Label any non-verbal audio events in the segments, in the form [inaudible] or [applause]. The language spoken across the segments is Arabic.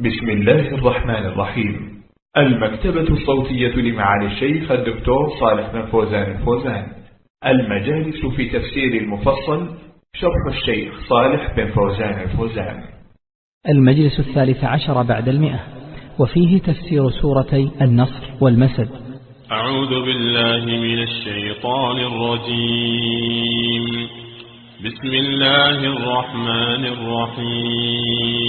بسم الله الرحمن الرحيم. المكتبة الصوتية لمعالي الشيخ الدكتور صالح بن فوزان الفوزان. المجالس في تفسير المفصل شرح الشيخ صالح بن فوزان الفوزان. المجلس الثالث عشر بعد المئة. وفيه تفسير سورتي النصر والمسد. أعوذ بالله من الشيطان الرجيم. بسم الله الرحمن الرحيم.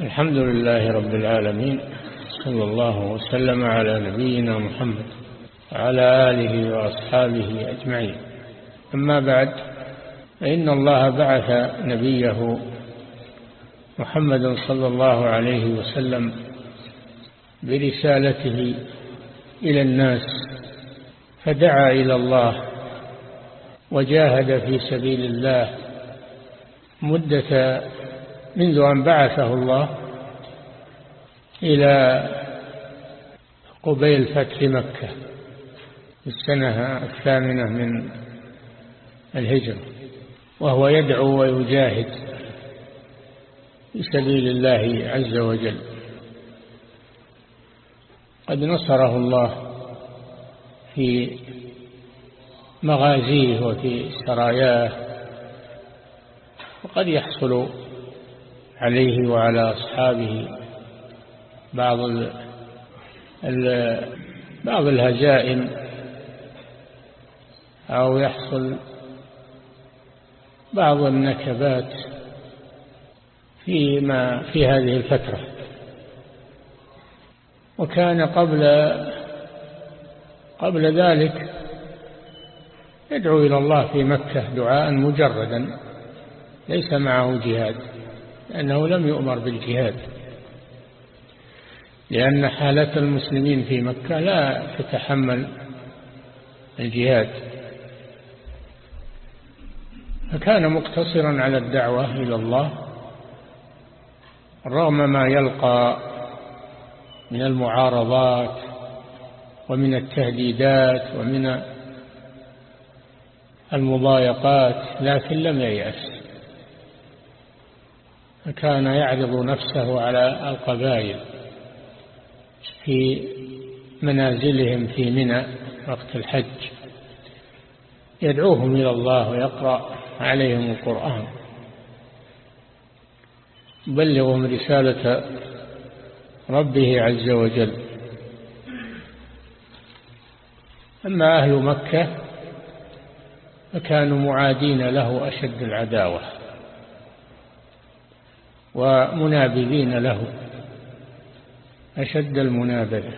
الحمد لله رب العالمين صلى الله وسلم على نبينا محمد وعلى آله وأصحابه أجمعين. أما بعد فإن الله بعث نبيه محمد صلى الله عليه وسلم برسالته إلى الناس فدعا إلى الله وجاهد في سبيل الله مدة منذ أن بعثه الله إلى قبيل فتح مكة السنة الثامنة من الهجرة وهو يدعو ويجاهد في سبيل الله عز وجل. قد نصره الله في مغازيه وفي سراياه وقد يحصل عليه وعلى أصحابه بعض ال ال بعض الهزائم أو يحصل بعض النكبات فيما في هذه الفترة. وكان قبل قبل ذلك يدعو إلى الله في مكة دعاء مجردا ليس معه جهاد. لأنه لم يؤمر بالجهاد لأن حالة المسلمين في مكة لا تتحمل الجهاد. فكان مقتصرا على الدعوة إلى الله رغم ما يلقى من المعارضات ومن التهديدات ومن المضايقات لكن لم ييأس. فكان يعرض نفسه على القبائل في منازلهم في منى وقت الحج. يدعوهم إلى الله ويقرأ عليهم القرآن. يبلغهم رسالة ربه عز وجل. أما أهل مكة فكانوا معادين له أشد العداوة. ومنابذين له. أشد المنابذة.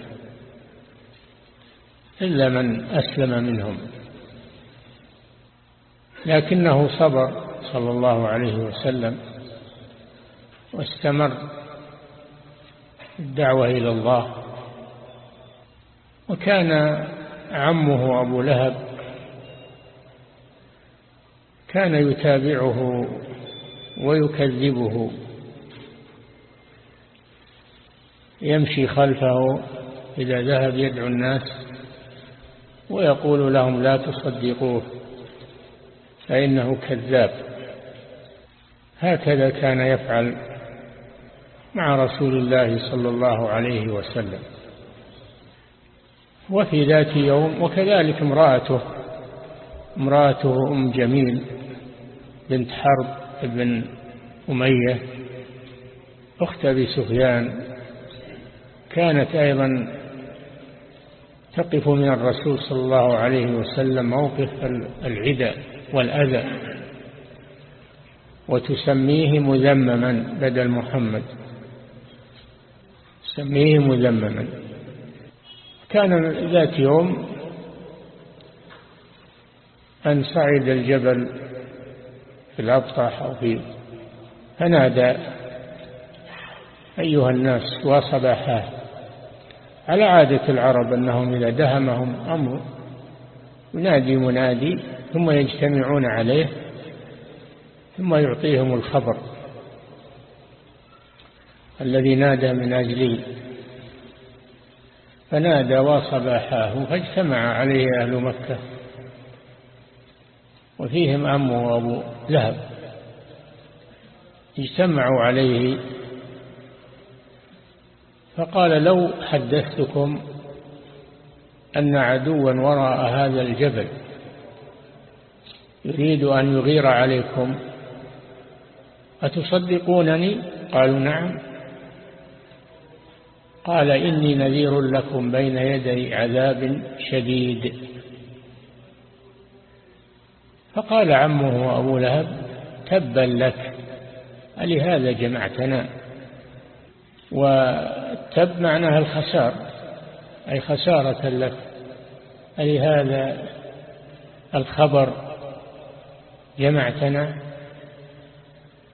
إلا من أسلم منهم. لكنه صبر صلى الله عليه وسلم واستمر الدعوة إلى الله. وكان عمه أبو لهب كان يتابعه ويكذبه. يمشي خلفه إذا ذهب يدعو الناس ويقول لهم لا تصدقوه فإنه كذاب. هكذا كان يفعل مع رسول الله صلى الله عليه وسلم. وفي ذات يوم وكذلك امرأته امرأته أم جميل بنت حرب بن أمية أخت أبي سفيان كانت أيضا تقف من الرسول صلى الله عليه وسلم موقف العدى والأذى وتسميه مذمما بدل محمد. تسميه مذمما. كان ذات يوم أن صعد الجبل في الأبطح أو في فنادى أيها الناس وصباحاه على عادة العرب أنهم إذا دهمهم أمر ينادي منادي ثم يجتمعون عليه ثم يعطيهم الخبر. الذي نادى من أجله فنادى وصباحاه فاجتمع عليه أهل مكة وفيهم عمه أبو لهب. اجتمعوا عليه فقال لو حدثتكم أن عدوا وراء هذا الجبل يريد أن يغير عليكم أتصدقونني؟ قالوا نعم. قال إني نذير لكم بين يدي عذاب شديد. فقال عمه أبو لهب تبا لك ألهذا جمعتنا؟ والتب معناها الخسار أي خسارة لك ألهذا الخبر جمعتنا؟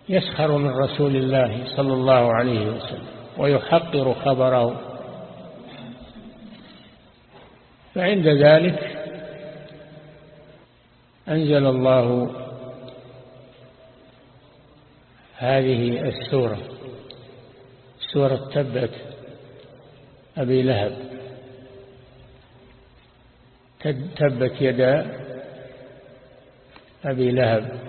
يسخر من رسول الله صلى الله عليه وسلم ويحقر خبره. فعند ذلك أنزل الله هذه السورة. سورة تبت أبي لهب. تبت يدا أبي لهب.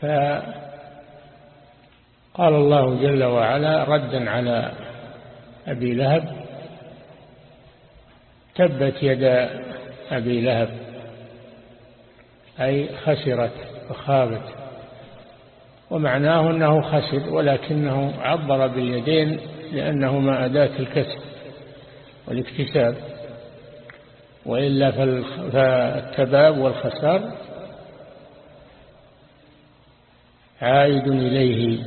فقال الله جل وعلا ردا على أبي لهب. تبت يدا أبي لهب أي خسرت وخابت. ومعناه أنه خسر ولكنه عبر باليدين لأنهما أداة الكسب والاكتساب. وإلا فالتباب والخسار عائد إليه.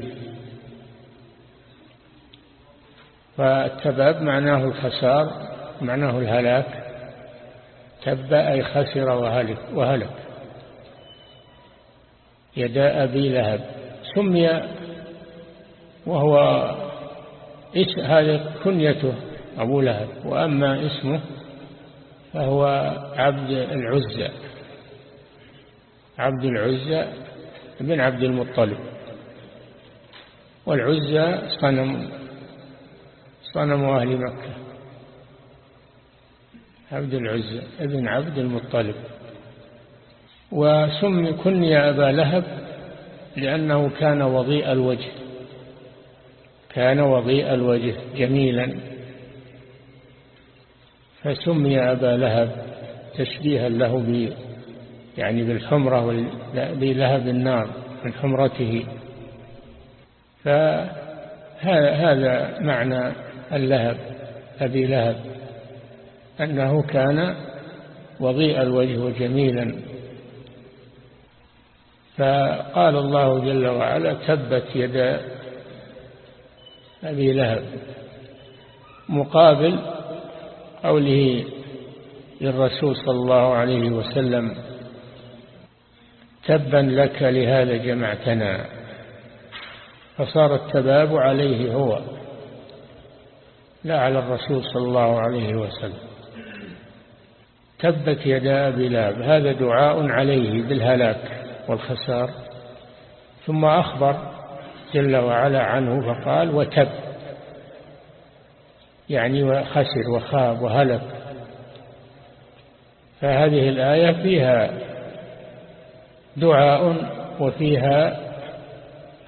فالتباب معناه الخسار معناه الهلاك. تب أي خسر وهلك, وهلك. يدا أبي لهب. سمي وهو هذا كنيته أبو لهب وأما اسمه فهو عبد العزة عبد العزة بن عبد المطلب. والعزة صنم صنم أهل مكة. عبد العزة ابن عبد المطلب. وسمي كني أبا لهب لأنه كان وضيء الوجه. كان وضيء الوجه جميلا. فسمي أبا لهب تشبيها له يعني بالحمرة بلهب النار من حمرته. فهذا معنى اللهب أبي لهب أنه كان وضيء الوجه وجميلا. فقال الله جل وعلا تبت يدا أبي لهب مقابل قوله للرسول صلى الله عليه وسلم تبا لك لهذا جمعتنا فصار التباب عليه هو لا على الرسول صلى الله عليه وسلم تبت يدا بلاب هذا دعاء عليه بالهلاك والخسار. ثم أخبر جل وعلا عنه فقال وتب. يعني وخسر وخاب وهلك. فهذه الآية فيها دعاء وفيها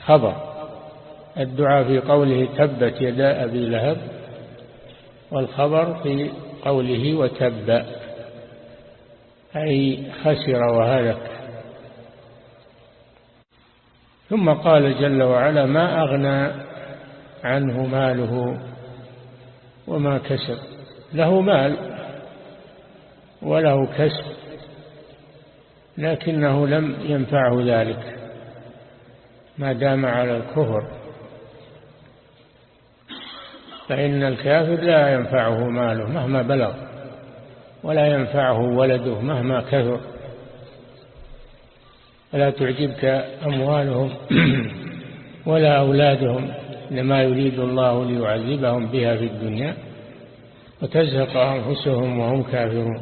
خبر. الدعاء في قوله تبت يدا أبي لهب والخبر في قوله وتب. أي خسر وهلك. ثم قال جل وعلا ما أغنى عنه ماله وما كسب. له مال وله كسب لكنه لم ينفعه ذلك ما دام على الكفر. فإن الكافر لا ينفعه ماله مهما بلغ ولا ينفعه ولده مهما كثر. فلا تعجبك أموالهم [clears throat] ولا أولادهم لما يريد الله ليعذبهم بها في الدنيا وتزهق أنفسهم وهم كافرون.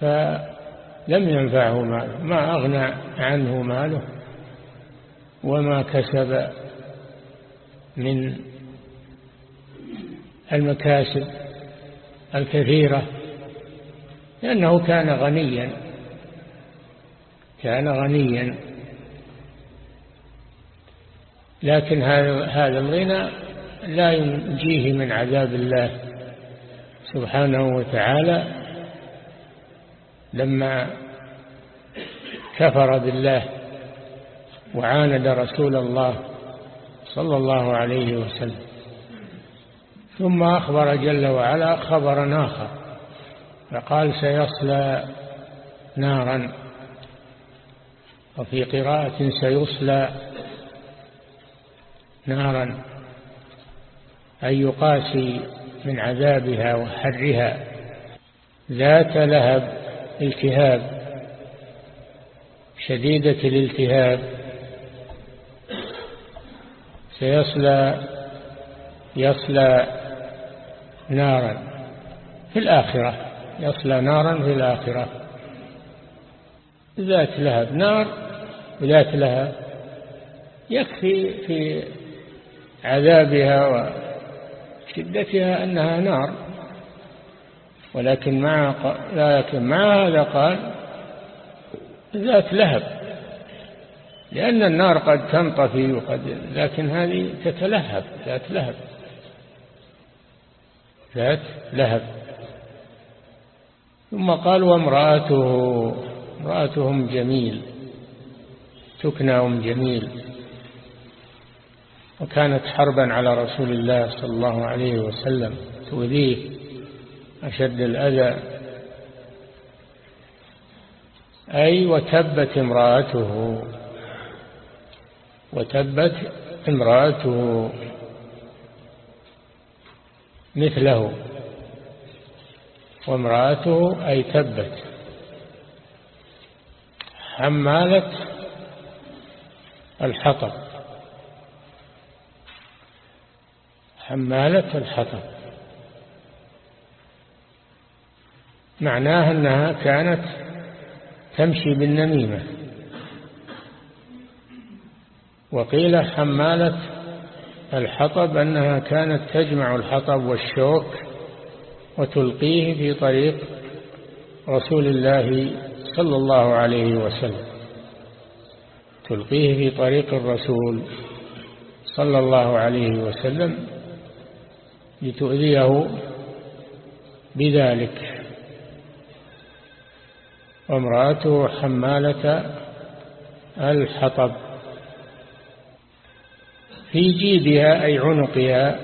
فلم ينفعه ماله ما أغنى عنه ماله وما كسب من المكاسب الكثيرة لأنه كان غنيا. كان غنيا. لكن هذا الغنى لا ينجيه من عذاب الله سبحانه وتعالى. لما كفر بالله وعاند رسول الله صلى الله عليه وسلم ثم أخبر جل وعلا خبرا آخر فقال سيصلى نارا. وفي قراءة سيصلى نارا أي يقاسي من عذابها وحرها. ذات لهب التهاب شديدة الالتهاب. سيصلى يصلى نارا في الآخرة يصلى نارا في الآخرة. ذات لهب نار ذات لهب يكفي في عذابها وشدتها أنها نار. ولكن مع لكن مع هذا قال ذات لهب لأن النار قد تنطفي وقد لكن هذه تتلهب ذات لهب ذات لهب. ثم قال وامرأته امرأتهم جميل. تكناهم جميل. وكانت حربا على رسول الله صلى الله عليه وسلم تؤذيه أشد الأذى. أي وتبت امرأته وتبت امرأته مثله وامرأته أي تبت. حمالة الحطب. حمالة الحطب. معناها أنها كانت تمشي بالنميمة. وقيل حمالة الحطب أنها كانت تجمع الحطب والشوك وتلقيه في طريق رسول الله صلى الله عليه وسلم. تلقيه في طريق الرسول صلى الله عليه وسلم لتؤذيه بذلك. وامرأته حمالة الحطب. في جيدها أي عنقها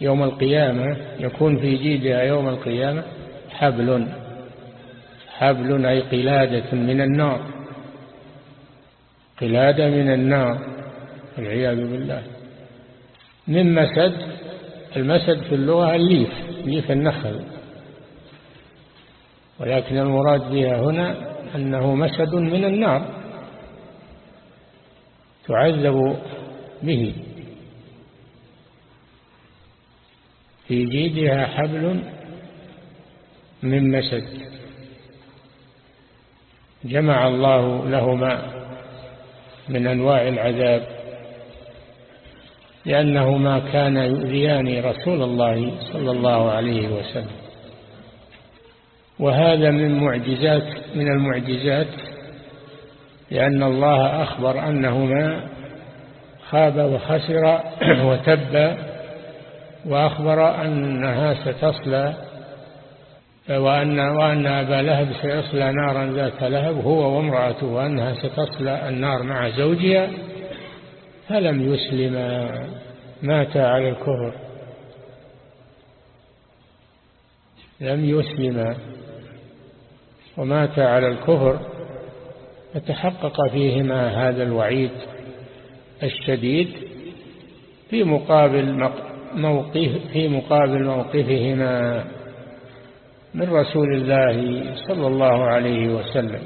يوم القيامة يكون في جيدها يوم القيامة حبل. حبل أي قلادة من النار. قلادة من النار والعياذ بالله. من مسد المسد في اللغة الليف ليف النخل. ولكن المراد بها هنا أنه مسد من النار. تعذب به. في جيدها حبل من مسد. جمع الله لهما من أنواع العذاب لأنهما كان يؤذيان رسول الله صلى الله عليه وسلم. وهذا من معجزات من المعجزات لأن الله أخبر أنهما خاب وخسر وتب وأخبر أنها ستصلى وأن, وأن أبا لهب سيصلى نارا ذات لهب هو وامرأته وأنها ستصلى النار مع زوجها فلم يسلما مات على الكفر. لم يسلم ومات على الكفر. فتحقق فيهما هذا الوعيد الشديد في مقابل موقف في مقابل موقفهما. من رسول الله صلى الله عليه وسلم.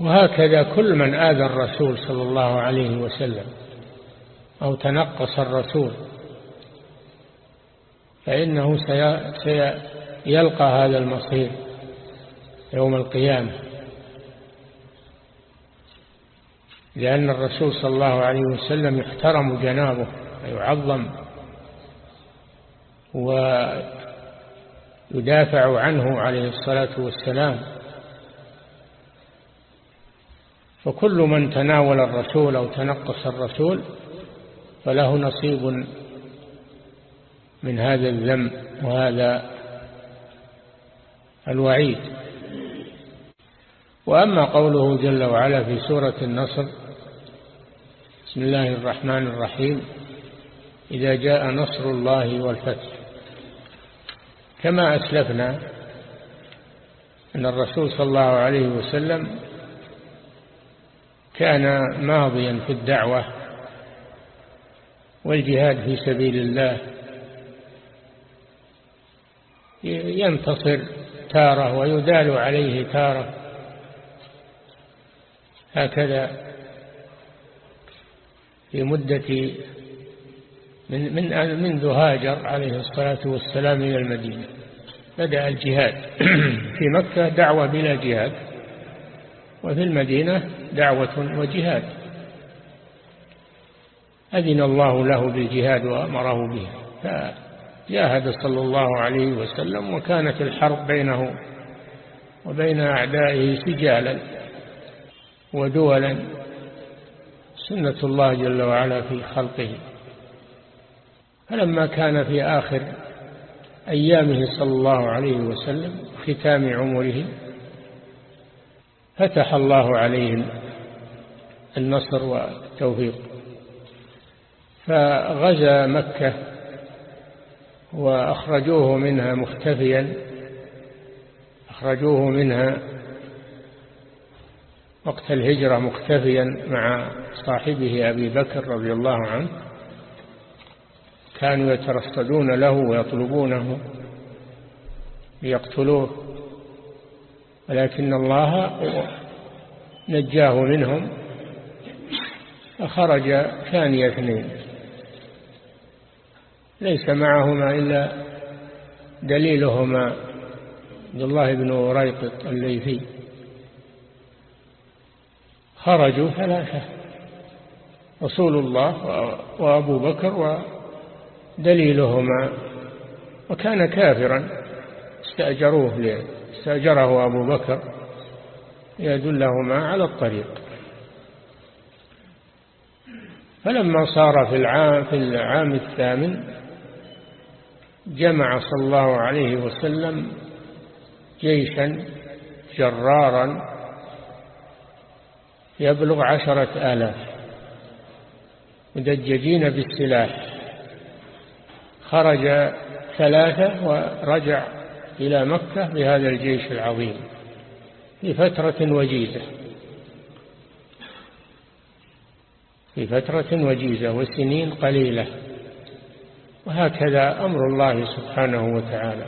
وهكذا كل من آذى الرسول صلى الله عليه وسلم أو تنقص الرسول فإنه سيلقى هذا المصير يوم القيامة. لأن الرسول صلى الله عليه وسلم يحترم جنابه ويعظم ويدافع عنه عليه الصلاة والسلام. فكل من تناول الرسول أو تنقص الرسول فله نصيب من هذا الذنب وهذا الوعيد. وأما قوله جل وعلا في سورة النصر بسم الله الرحمن الرحيم إذا جاء نصر الله والفتح كما أسلفنا أن الرسول صلى الله عليه وسلم كان ماضيا في الدعوة والجهاد في سبيل الله ينتصر تارة ويدال عليه تارة. هكذا في مدة من من منذ هاجر عليه الصلاة والسلام إلى المدينة. بدأ الجهاد. [clears throat] في مكة دعوة بلا جهاد وفي المدينة دعوة وجهاد. أذن الله له بالجهاد وأمره به. فجاهد صلى الله عليه وسلم وكانت الحرب بينه وبين أعدائه سجالا ودولا. سنة الله جل وعلا في خلقه. فلما كان في آخر أيامه صلى الله عليه وسلم ختام عمره فتح الله عليهم النصر والتوفيق. فغزا مكة وأخرجوه منها مختفيا أخرجوه منها وقت الهجرة مختفيا مع صاحبه أبي بكر رضي الله عنه. كانوا يترصدون له ويطلبونه ليقتلوه ولكن الله نجاه منهم فخرج ثاني اثنين. ليس معهما إلا دليلهما عبد الله بن ريقط الليثي. خرجوا ثلاثة رسول الله وأبو بكر ودليلهما وكان كافرا. استأجروه استأجره أبو بكر. يدلهما على الطريق. فلما صار في العام في العام الثامن جمع صلى الله عليه وسلم جيشا جرارا يبلغ عشرة آلاف مدججين بالسلاح. خرج ثلاثة ورجع إلى مكة بهذا الجيش العظيم في فترة وجيزة. في فترة وجيزة وسنين قليلة. وهكذا أمر الله سبحانه وتعالى.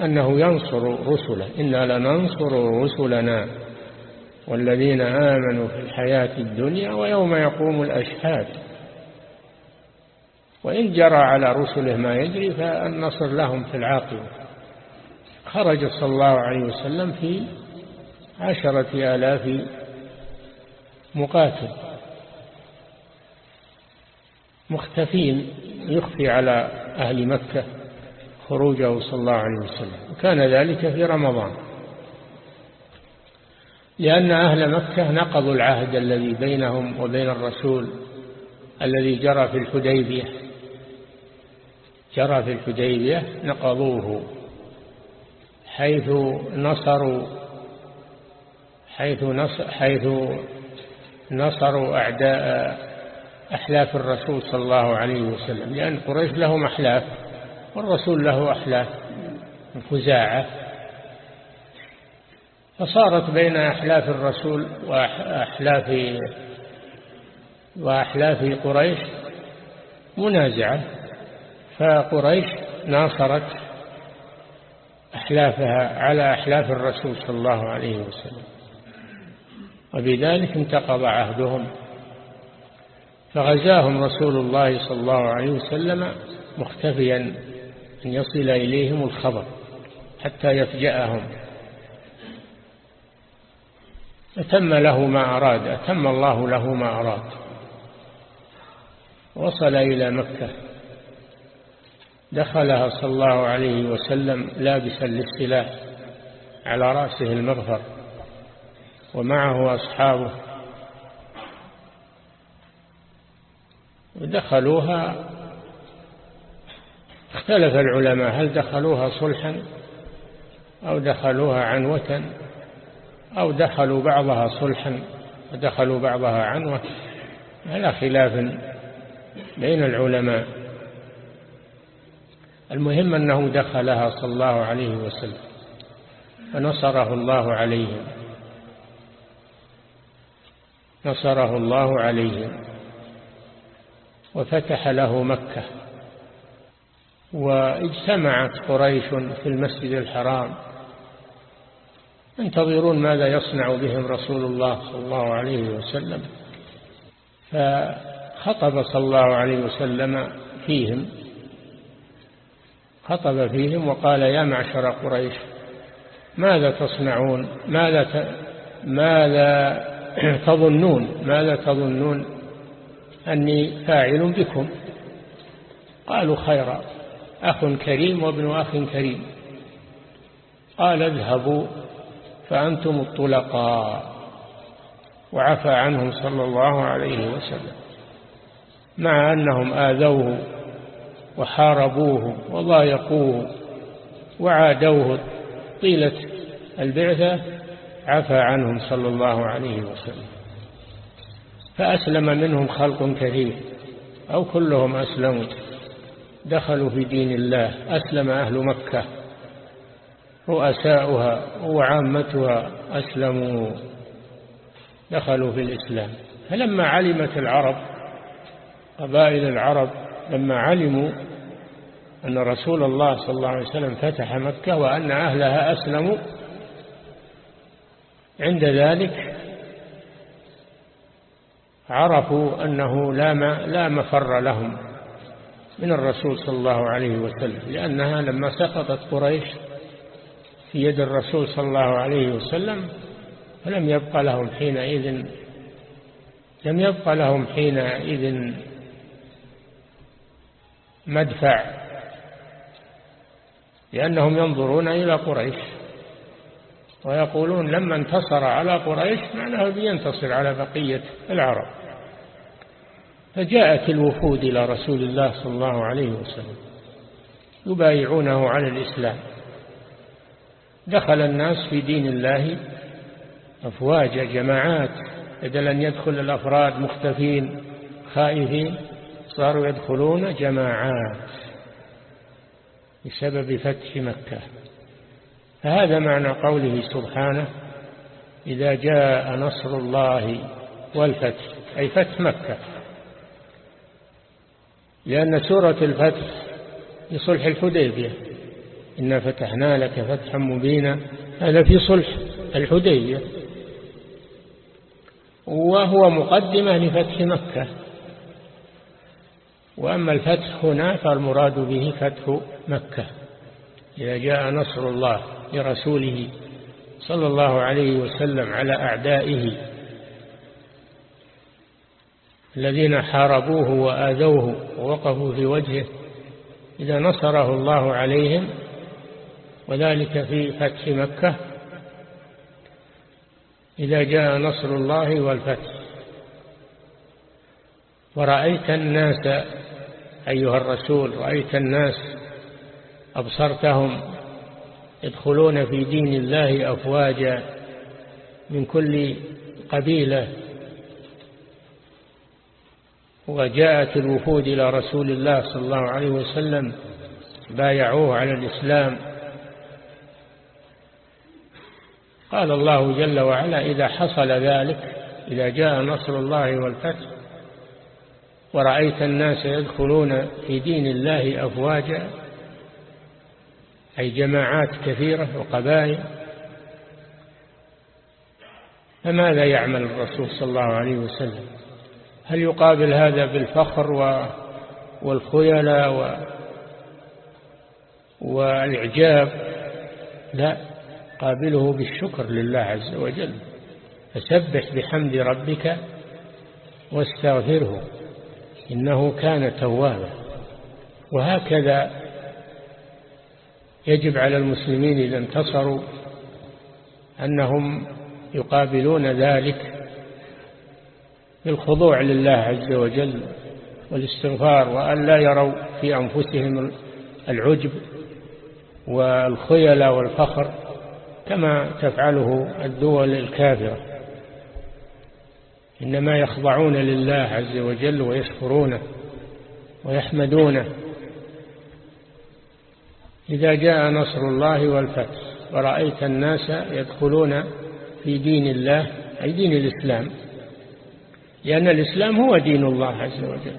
أنه ينصر رسله. إنا لننصر رسلنا والذين آمنوا في الحياة الدنيا ويوم يقوم الأشهاد. وإن جرى على رسله ما يجري فالنصر لهم في العاقبة. خرج صلى الله عليه وسلم في عشرة آلاف مقاتل. مختفين يخفي على أهل مكة خروجه صلى الله عليه وسلم وكان ذلك في رمضان. لأن أهل مكة نقضوا العهد الذي بينهم وبين الرسول الذي جرى في الحديبية. جرى في الحديبية نقضوه حيث نصروا حيث نصر حيث نصروا أعداء أحلاف الرسول صلى الله عليه وسلم لأن قريش لهم أحلاف والرسول له أحلاف خزاعة فصارت بين أحلاف الرسول وأحلاف وأحلاف قريش منازعة. فقريش ناصرت أحلافها على أحلاف الرسول صلى الله عليه وسلم. وبذلك انتقض عهدهم. فغزاهم رسول الله صلى الله عليه وسلم مختفيا أن يصل إليهم الخبر حتى يفجأهم. أتم له ما أراد أتم الله له ما أراد. وصل إلى مكة. دخلها صلى الله عليه وسلم لابسا للسلاح على رأسه المغفر ومعه أصحابه. دخلوها اختلف العلماء هل دخلوها صلحا أو دخلوها عنوة أو دخلوا بعضها صلحا ودخلوا بعضها عنوة. على خلاف بين العلماء. المهم أنه دخلها صلى الله عليه وسلم فنصره الله عليهم. نصره الله عليهم. وفتح له مكة. واجتمعت قريش في المسجد الحرام. ينتظرون ماذا يصنع بهم رسول الله صلى الله عليه وسلم. فخطب صلى الله عليه وسلم فيهم. خطب فيهم وقال يا معشر قريش ماذا تصنعون؟ ماذا ت... ماذا [clears throat] تظنون؟ ماذا تظنون أني فاعل بكم؟ قالوا خيرا أخ كريم وابن أخ كريم. قال اذهبوا فأنتم الطلقاء. وعفى عنهم صلى الله عليه وسلم مع أنهم آذوه وحاربوه وضايقوه وعادوه طيلة البعثة عفى عنهم صلى الله عليه وسلم. فأسلم منهم خلق كثير أو كلهم أسلموا. دخلوا في دين الله. أسلم أهل مكة. رؤساؤها وعامتها أسلموا. دخلوا في الإسلام. فلما علمت العرب قبائل العرب لما علموا أن رسول الله صلى الله عليه وسلم فتح مكة وأن أهلها أسلموا عند ذلك عرفوا أنه لا لا مفر لهم من الرسول صلى الله عليه وسلم لأنها لما سقطت قريش في يد الرسول صلى الله عليه وسلم فلم يبقى لهم حينئذ لم يبقى لهم حينئذ مدفع لأنهم ينظرون إلى قريش ويقولون لما انتصر على قريش معناه بينتصر على بقية العرب. فجاءت الوفود إلى رسول الله صلى الله عليه وسلم يبايعونه على الإسلام. دخل الناس في دين الله أفواج جماعات بدل أن يدخل الأفراد مختفين خائفين. صاروا يدخلون جماعات بسبب فتح مكة. فهذا معنى قوله سبحانه إذا جاء نصر الله والفتح أي فتح مكة. لأن سورة الفتح في صلح الحديبية. إنا فتحنا لك فتحا مبينا هذا في صلح الحديبية. وهو مقدمة لفتح مكة. وأما الفتح هنا فالمراد به فتح مكة. إذا جاء نصر الله لرسوله صلى الله عليه وسلم على أعدائه الذين حاربوه وآذوه ووقفوا في وجهه إذا نصره الله عليهم وذلك في فتح مكة. إذا جاء نصر الله والفتح. ورأيت الناس أيها الرسول رأيت الناس أبصرتهم يدخلون في دين الله أفواجا من كل قبيلة. وجاءت الوفود إلى رسول الله صلى الله عليه وسلم بايعوه على الإسلام. قال الله جل وعلا إذا حصل ذلك إذا جاء نصر الله والفتح ورأيت الناس يدخلون في دين الله أفواجا أي جماعات كثيرة وقبائل. فماذا يعمل الرسول صلى الله عليه وسلم؟ هل يقابل هذا بالفخر والخيلاء والإعجاب؟ لا قابله بالشكر لله عز وجل. فسبح بحمد ربك واستغفره. إنه كان توابا. وهكذا يجب على المسلمين إذا انتصروا أنهم يقابلون ذلك بالخضوع لله عز وجل والاستغفار وأن لا يروا في أنفسهم العجب والخيل والفخر كما تفعله الدول الكافرة. إنما يخضعون لله عز وجل ويشكرونه ويحمدونه. إذا جاء نصر الله والفتح ورأيت الناس يدخلون في دين الله أي دين الإسلام. لأن الإسلام هو دين الله عز وجل.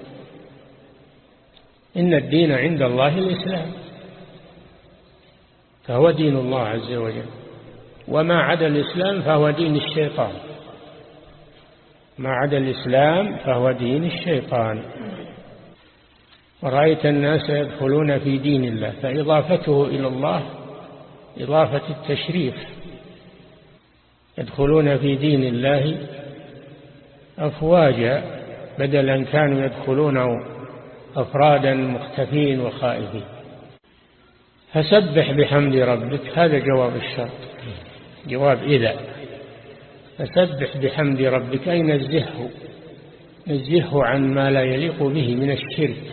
إن الدين عند الله الإسلام. فهو دين الله عز وجل. وما عدا الإسلام فهو دين الشيطان. ما عدا الإسلام فهو دين الشيطان. ورأيت الناس يدخلون في دين الله فإضافته إلى الله إضافة التشريف. يدخلون في دين الله أفواجا بدلا كانوا يدخلون أفرادا مختفين وخائفين. فسبح بحمد ربك هذا جواب الشرط. جواب إذا. فسبح بحمد ربك أي نزهه نزهه عن ما لا يليق به من الشرك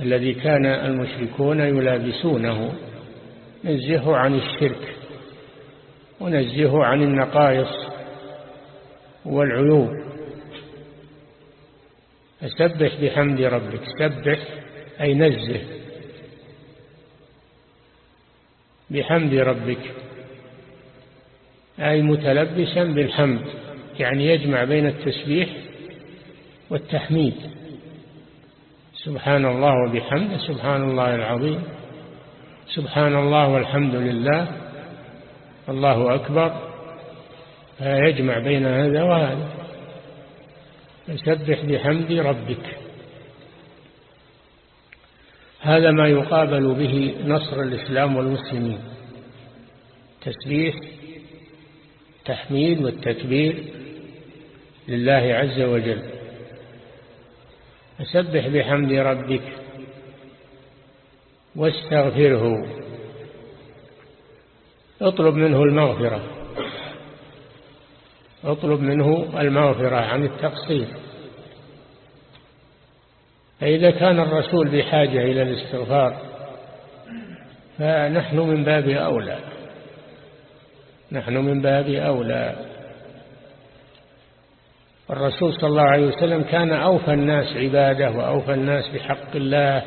الذي كان المشركون يلابسونه. نزهه عن الشرك ونزهه عن النقائص والعيوب. فسبح بحمد ربك سبح أي نزه بحمد ربك. أي متلبسا بالحمد يعني يجمع بين التسبيح والتحميد. سبحان الله وبحمده سبحان الله العظيم سبحان الله والحمد لله الله أكبر. فيجمع بين هذا وهذا. فسبح بحمد ربك. هذا ما يقابل به نصر الإسلام والمسلمين. تسبيح التحميد والتكبير لله عز وجل. فسبح بحمد ربك واستغفره. اطلب منه المغفرة. اطلب منه المغفرة عن التقصير. فإذا كان الرسول بحاجة إلى الاستغفار فنحن من باب أولى. نحن من باب أولى. الرسول صلى الله عليه وسلم كان أوفى الناس عبادة وأوفى الناس بحق الله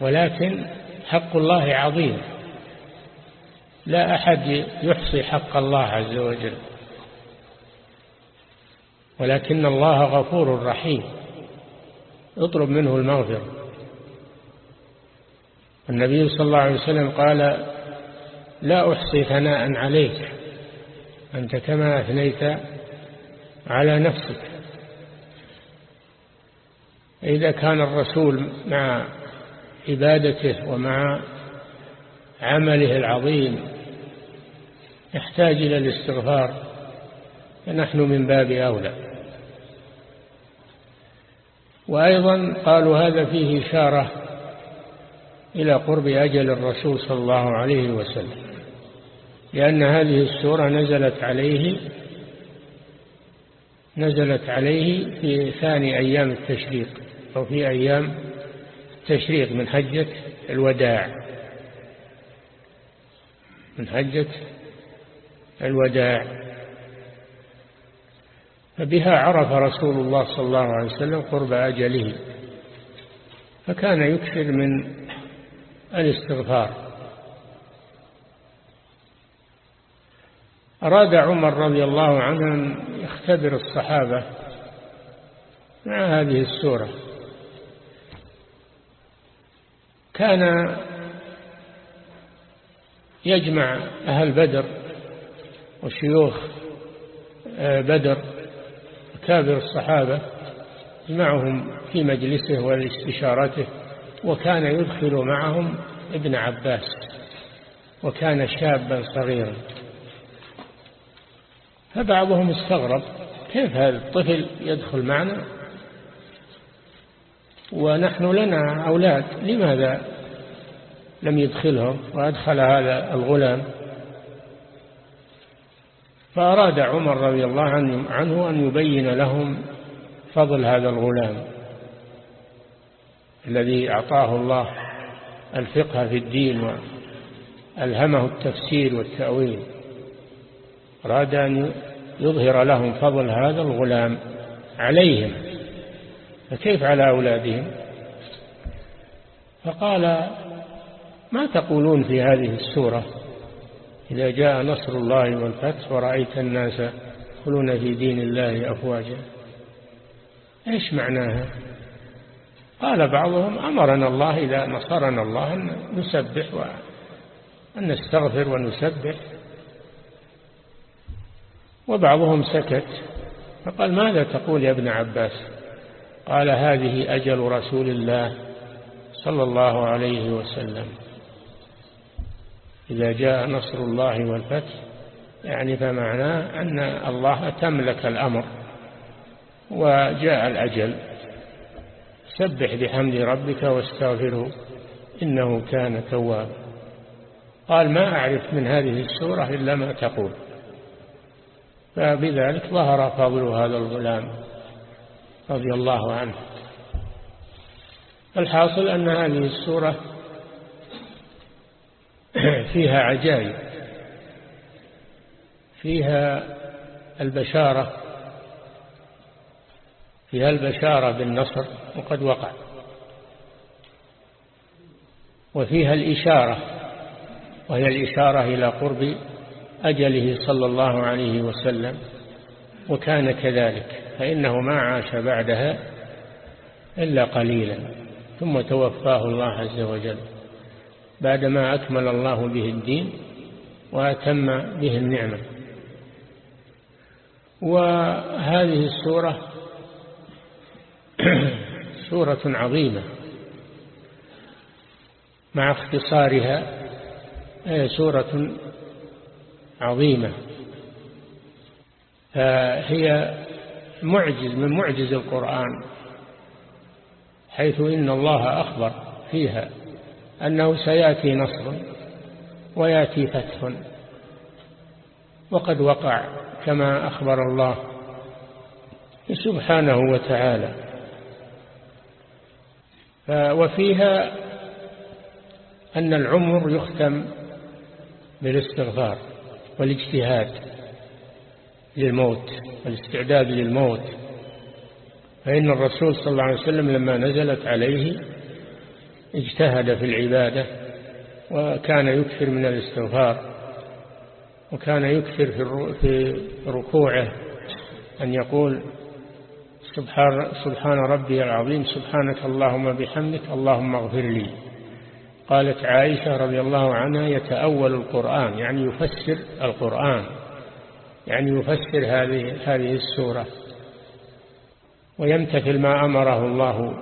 ولكن حق الله عظيم. لا أحد يحصي حق الله عز وجل ولكن الله غفور رحيم. اطلب منه المغفرة. النبي صلى الله عليه وسلم قال لا أحصي ثناء عليك. أنت كما أثنيت على نفسك. إذا كان الرسول مع عبادته ومع عمله العظيم يحتاج إلى الاستغفار فنحن من باب أولى. وأيضا قالوا هذا فيه إشارة إلى قرب أجل الرسول صلى الله عليه وسلم. لأن هذه السورة نزلت عليه نزلت عليه في ثاني أيام التشريق أو في أيام التشريق من حجة الوداع. من حجة الوداع. فبها عرف رسول الله صلى الله عليه وسلم قرب أجله فكان يكثر من الاستغفار. أراد عمر رضي الله عنه أن يختبر الصحابة مع هذه السورة. كان يجمع أهل بدر وشيوخ آه، بدر كابر الصحابة يجمعهم في مجلسه والاستشارته وكان يدخل معهم ابن عباس وكان شابا صغيرا. فبعضهم استغرب كيف هذا الطفل يدخل معنا؟ ونحن لنا أولاد لماذا لم يدخلهم؟ وأدخل هذا الغلام. فأراد عمر رضي الله عنه أن يبين لهم فضل هذا الغلام الذي أعطاه الله الفقه في الدين وألهمه التفسير والتأويل. أراد أن يظهر لهم فضل هذا الغلام عليهم فكيف على أولادهم؟ فقال ما تقولون في هذه السورة؟ إذا جاء نصر الله والفتح ورأيت الناس يدخلون في دين الله أفواجا. إيش معناها؟ قال بعضهم أمرنا الله إذا نصرنا الله أن نسبح وأن نستغفر ونسبح. وبعضهم سكت. فقال ماذا تقول يا ابن عباس؟ قال هذه أجل رسول الله صلى الله عليه وسلم. إذا جاء نصر الله والفتح يعني فمعناه أن الله تملك الأمر وجاء الأجل. سبح بحمد ربك واستغفره إنه كان توابا. قال ما أعرف من هذه السورة إلا ما تقول. فبذلك ظهر فضل هذا الغلام رضي الله عنه. الحاصل أن هذه السورة [clears throat] فيها عجائب فيها البشارة فيها البشارة بالنصر وقد وقع وفيها الإشارة وهي الإشارة إلى قرب أجله صلى الله عليه وسلم وكان كذلك فإنه ما عاش بعدها إلا قليلا ثم توفاه الله عز وجل. بعدما أكمل الله به الدين وأتم به النعمة. وهذه السورة [clears throat] سورة عظيمة مع اختصارها هي سورة عظيمة. فهي معجز من معجز القرآن حيث إن الله أخبر فيها أنه سيأتي نصر ويأتي فتح. وقد وقع كما أخبر الله سبحانه وتعالى. وفيها أن العمر يختم بالاستغفار. والاجتهاد للموت والاستعداد للموت. فإن الرسول صلى الله عليه وسلم لما نزلت عليه اجتهد في العبادة وكان يكثر من الاستغفار وكان يكثر في ركوعه أن يقول سبحان, ربي العظيم سبحانك اللهم بحمدك اللهم اغفر لي. قالت عائشة رضي الله عنها يتأول القرآن يعني يفسر القرآن يعني يفسر هذه هذه السورة. ويمتثل ما أمره الله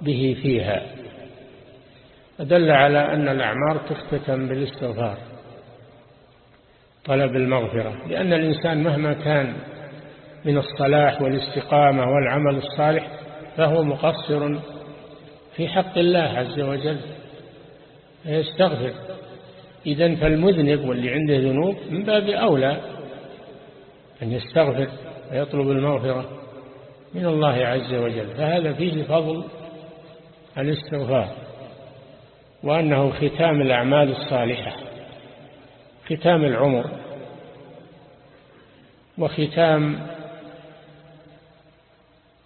به فيها. دل على أن الأعمار تختتم بالاستغفار طلب المغفرة لأن الإنسان مهما كان من الصلاح والاستقامة والعمل الصالح فهو مقصر في حق الله عز وجل. يستغفر. إذا فالمذنب واللي عنده ذنوب من باب أولى أن يستغفر ويطلب المغفرة من الله عز وجل. فهذا فيه فضل الاستغفار وأنه ختام الأعمال الصالحة ختام العمر وختام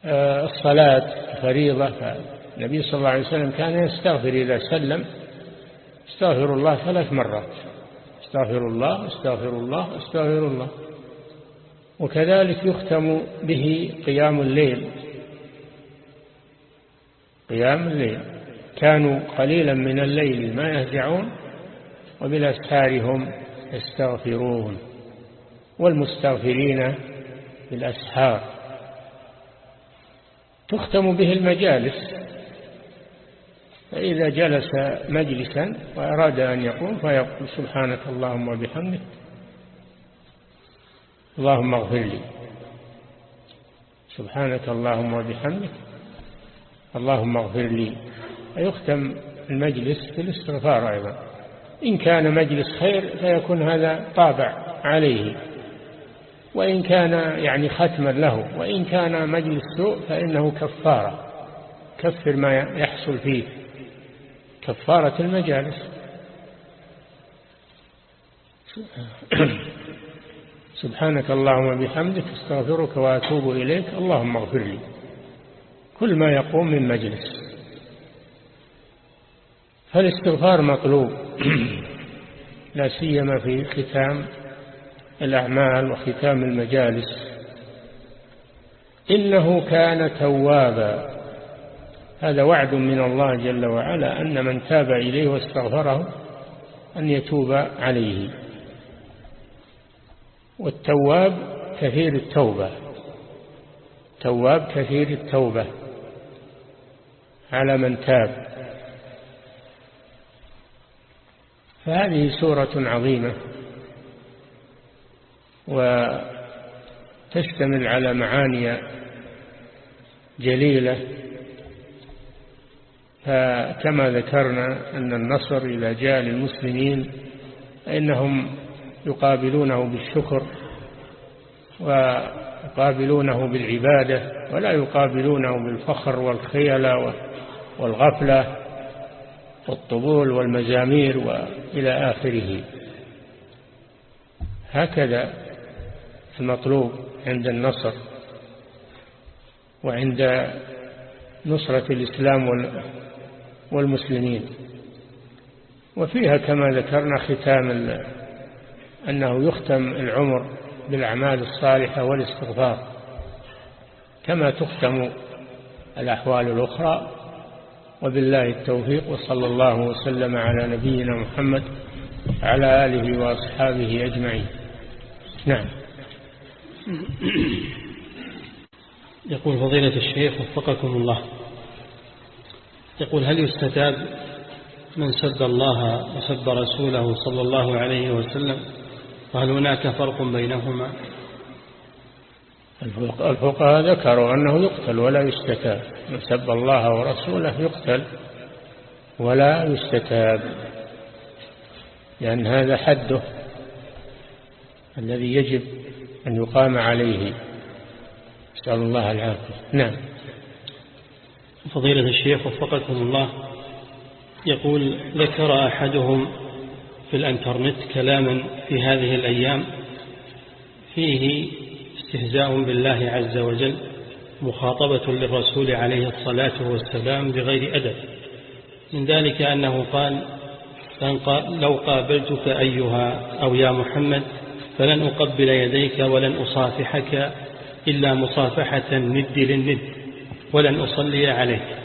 آه، الصلاة فريضة فالنبي صلى الله عليه وسلم كان يستغفر إذا سلم استغفر الله ثلاث مرات. استغفر الله استغفر الله استغفر الله. وكذلك يختم به قيام الليل. قيام الليل. كانوا قليلا من الليل ما يهجعون وبالأسحار هم يستغفرون. والمستغفرين بالأسحار تختم به المجالس. فإذا جلس مجلسا وأراد أن يقوم فيقول سبحانك اللهم وبحمدك اللهم اغفر لي. سبحانك اللهم وبحمدك اللهم اغفر لي. يختم المجلس في الاستغفار أيضا. إن كان مجلس خير فيكون هذا طابع عليه. وإن كان يعني ختما له. وإن كان مجلس سوء فإنه كفارة. كفر ما يحصل فيه. كفارة المجالس. سبحانك اللهم بحمدك استغفرك وأتوب إليك. اللهم اغفر لي كل ما يقوم من مجلس. فالاستغفار مطلوب. [clears throat] لا سيما في ختام الأعمال وختام المجالس. إنه كان توابا. هذا وعد من الله جل وعلا أن من تاب إليه واستغفره أن يتوب عليه. والتواب كثير التوبة. تواب كثير التوبة على من تاب. فهذه سورة عظيمة وتشتمل على معاني جليلة فكما ذكرنا أن النصر إذا جاء للمسلمين فإنهم يقابلونه بالشكر ويقابلونه بالعبادة ولا يقابلونه بالفخر والخيلة والغفلة والطبول والمزامير وإلى آخره. هكذا المطلوب عند النصر وعند نصرة الإسلام والمسلمين. وفيها كما ذكرنا ختام أنه يختم العمر بالأعمال الصالحة والاستغفار كما تختم الأحوال الأخرى. وبالله التوفيق وصلى الله وسلم على نبينا محمد على آله وأصحابه أجمعين. نعم. يقول فضيلة الشيخ وفقكم الله. يقول هل يستتاب من سب الله وسب رسوله صلى الله عليه وسلم وهل هناك فرق بينهما؟ الفقهاء ذكروا أنه يقتل ولا يستتاب. من سب الله ورسوله يقتل ولا يستتاب. لأن هذا حده الذي يجب أن يقام عليه. نسأل الله العافية. نعم. فضيلة الشيخ وفقكم الله يقول ذكر أحدهم في الإنترنت كلاما في هذه الأيام فيه استهزاء بالله عز وجل مخاطبة للرسول عليه الصلاة والسلام بغير أدب. من ذلك أنه قال لو قابلتك أيها أو يا محمد فلن أقبل يديك ولن أصافحك إلا مصافحة الند للند ولن أصلي عليك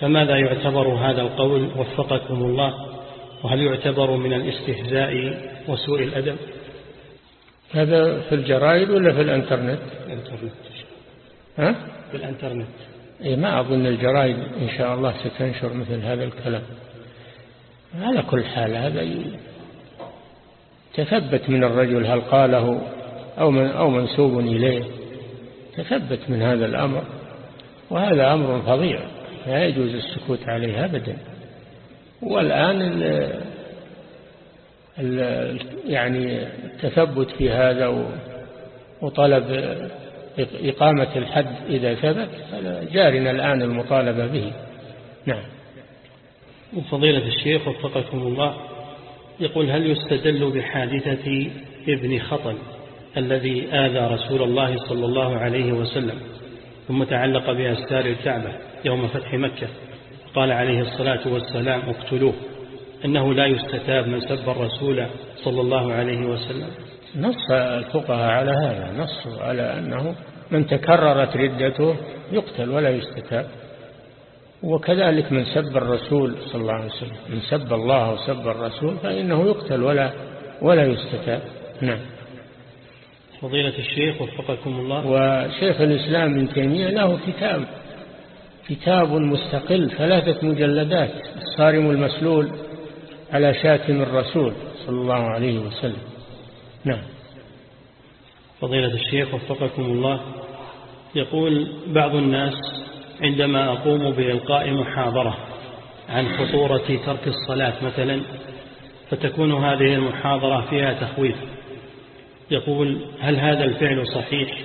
فماذا يعتبر هذا القول؟ وفقكم الله. وهل يعتبر من الاستهزاء وسوء الأدب؟ هذا في الجرائد ولا في الإنترنت؟ الإنترنت. ها؟ في الإنترنت. اي ما أظن الجرائد إن شاء الله ستنشر مثل هذا الكلام. على كل حال هذا تثبت من الرجل هل قاله أو, من أو منسوب إليه. تثبت من هذا الأمر. وهذا أمر فظيع لا يجوز السكوت عليه أبدا. والآن ال ال يعني التثبت في هذا وطلب إقامة الحد إذا ثبت جارنا الآن المطالبة به. نعم. فضيلة الشيخ وفقكم الله يقول هل يستدل بحادثة ابن خطل الذي آذى رسول الله صلى الله عليه وسلم؟ ثم تعلق بأستار الكعبة يوم فتح مكة. قال عليه الصلاة والسلام اقتلوه. أنه لا يستتاب من سب الرسول صلى الله عليه وسلم. نص الفقهاء على هذا. نص على أنه من تكررت ردته يقتل ولا يستتاب. وكذلك من سب الرسول صلى الله عليه وسلم. من سب الله وسب الرسول فإنه يقتل ولا ولا يستتاب. نعم. فضيلة الشيخ وفقكم الله. وشيخ الإسلام ابن تيمية له كتاب كتاب مستقل ثلاثة مجلدات الصارم المسلول على شاتم الرسول صلى الله عليه وسلم. نعم. فضيلة الشيخ وفقكم الله. يقول بعض الناس عندما أقوم بإلقاء محاضرة عن خطورة ترك الصلاة مثلا فتكون هذه المحاضرة فيها تخويف. يقول هل هذا الفعل صحيح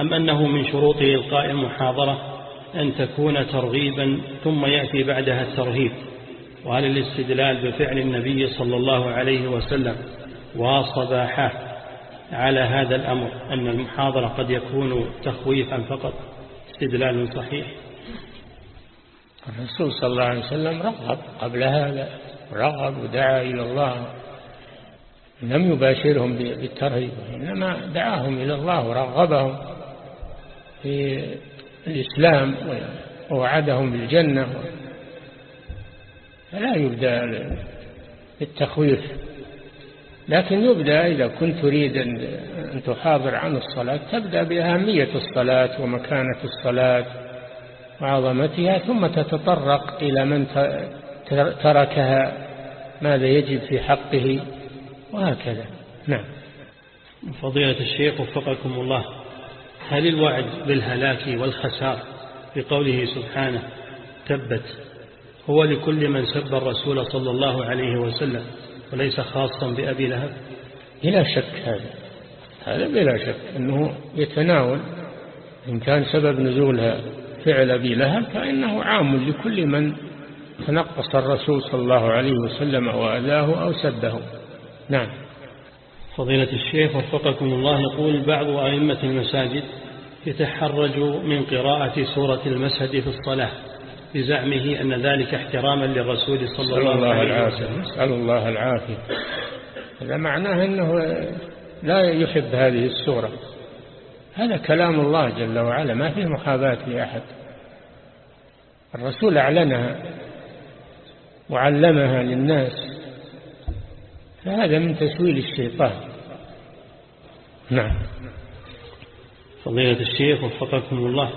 أم أنه من شروط إلقاء المحاضرة أن تكون ترغيبا ثم يأتي بعدها الترهيب؟ وهل الاستدلال بفعل النبي صلى الله عليه وسلم وصباحه على هذا الأمر أن المحاضرة قد يكون تخويفا فقط؟ استدلال صحيح. الرسول صلى الله عليه وسلم رغب قبل هذا رغب ودعا إلى الله لم يباشرهم بالترهيب إنما دعاهم إلى الله ورغبهم في الإسلام ووعدهم بالجنة. فلا يبدأ التخويف لكن يبدأ إذا كنت تريد أن تحاضر عن الصلاة تبدأ بأهمية الصلاة ومكانة الصلاة وعظمتها ثم تتطرق إلى من تركها ماذا يجب في حقه. وهكذا. نعم. فضيلة الشيخ وفقكم الله هل الوعد بالهلاك والخسار بقوله سبحانه تبت هو لكل من سب الرسول صلى الله عليه وسلم وليس خاصا بأبي لهب؟ بلا شك هذا. هذا بلا شك أنه يتناول إن كان سبب نزولها فعل أبي لهب فإنه عام لكل من تنقص الرسول صلى الله عليه وسلم وأذاه أو سده نعم. فضيلة الشيخ وفقكم الله يقول بعض أئمة المساجد يتحرج من قراءة سورة المسهد في الصلاة بزعمه أن ذلك احتراما للرسول صلى الله, الله عليه وسلم. نسأل الله العافية هذا معناه أنه لا يحب هذه السورة. هذا كلام الله جل وعلا ما فيه محاباة لأحد. الرسول أعلنها وعلمها للناس. فهذا من تسويل الشيطان. نعم. فضيلة الشيخ وفقكم الله.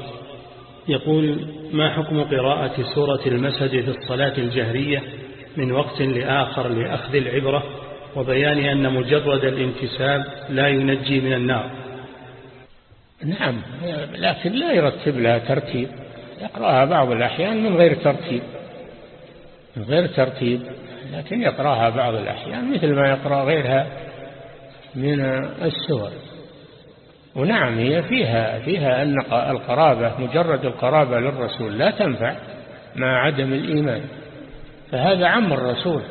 يقول ما حكم قراءة سورة المسجد في الصلاة الجهرية من وقت لآخر لأخذ العبرة وبيان أن مجرد الانتساب لا ينجي من النار؟ نعم لكن لا يرتب لها ترتيب. يقرأها بعض الأحيان من غير ترتيب. من غير ترتيب. لكن يقرأها بعض الأحيان مثل ما يقرأ غيرها من السور. ونعم هي فيها فيها أن القرابة مجرد القرابة للرسول لا تنفع مع عدم الإيمان. فهذا عم الرسول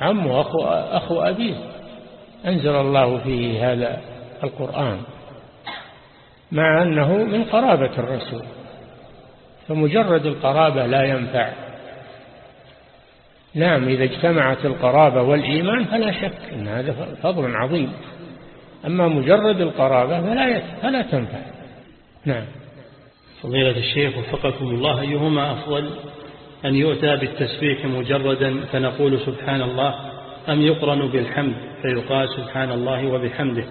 عم أخو, أخو أبيه. أنزل الله فيه هذا القرآن مع أنه من قرابة الرسول. فمجرد القرابة لا ينفع نعم إذا اجتمعت القرابة والإيمان فلا شك أن هذا فضل عظيم. أما مجرد القرابة فلا, فلا تنفع. نعم. فضيلة الشيخ وفقكم الله أيهما أفضل أن يؤتى بالتسبيح مجردا فنقول سبحان الله أم يقرن بالحمد فيقال سبحان الله وبحمده؟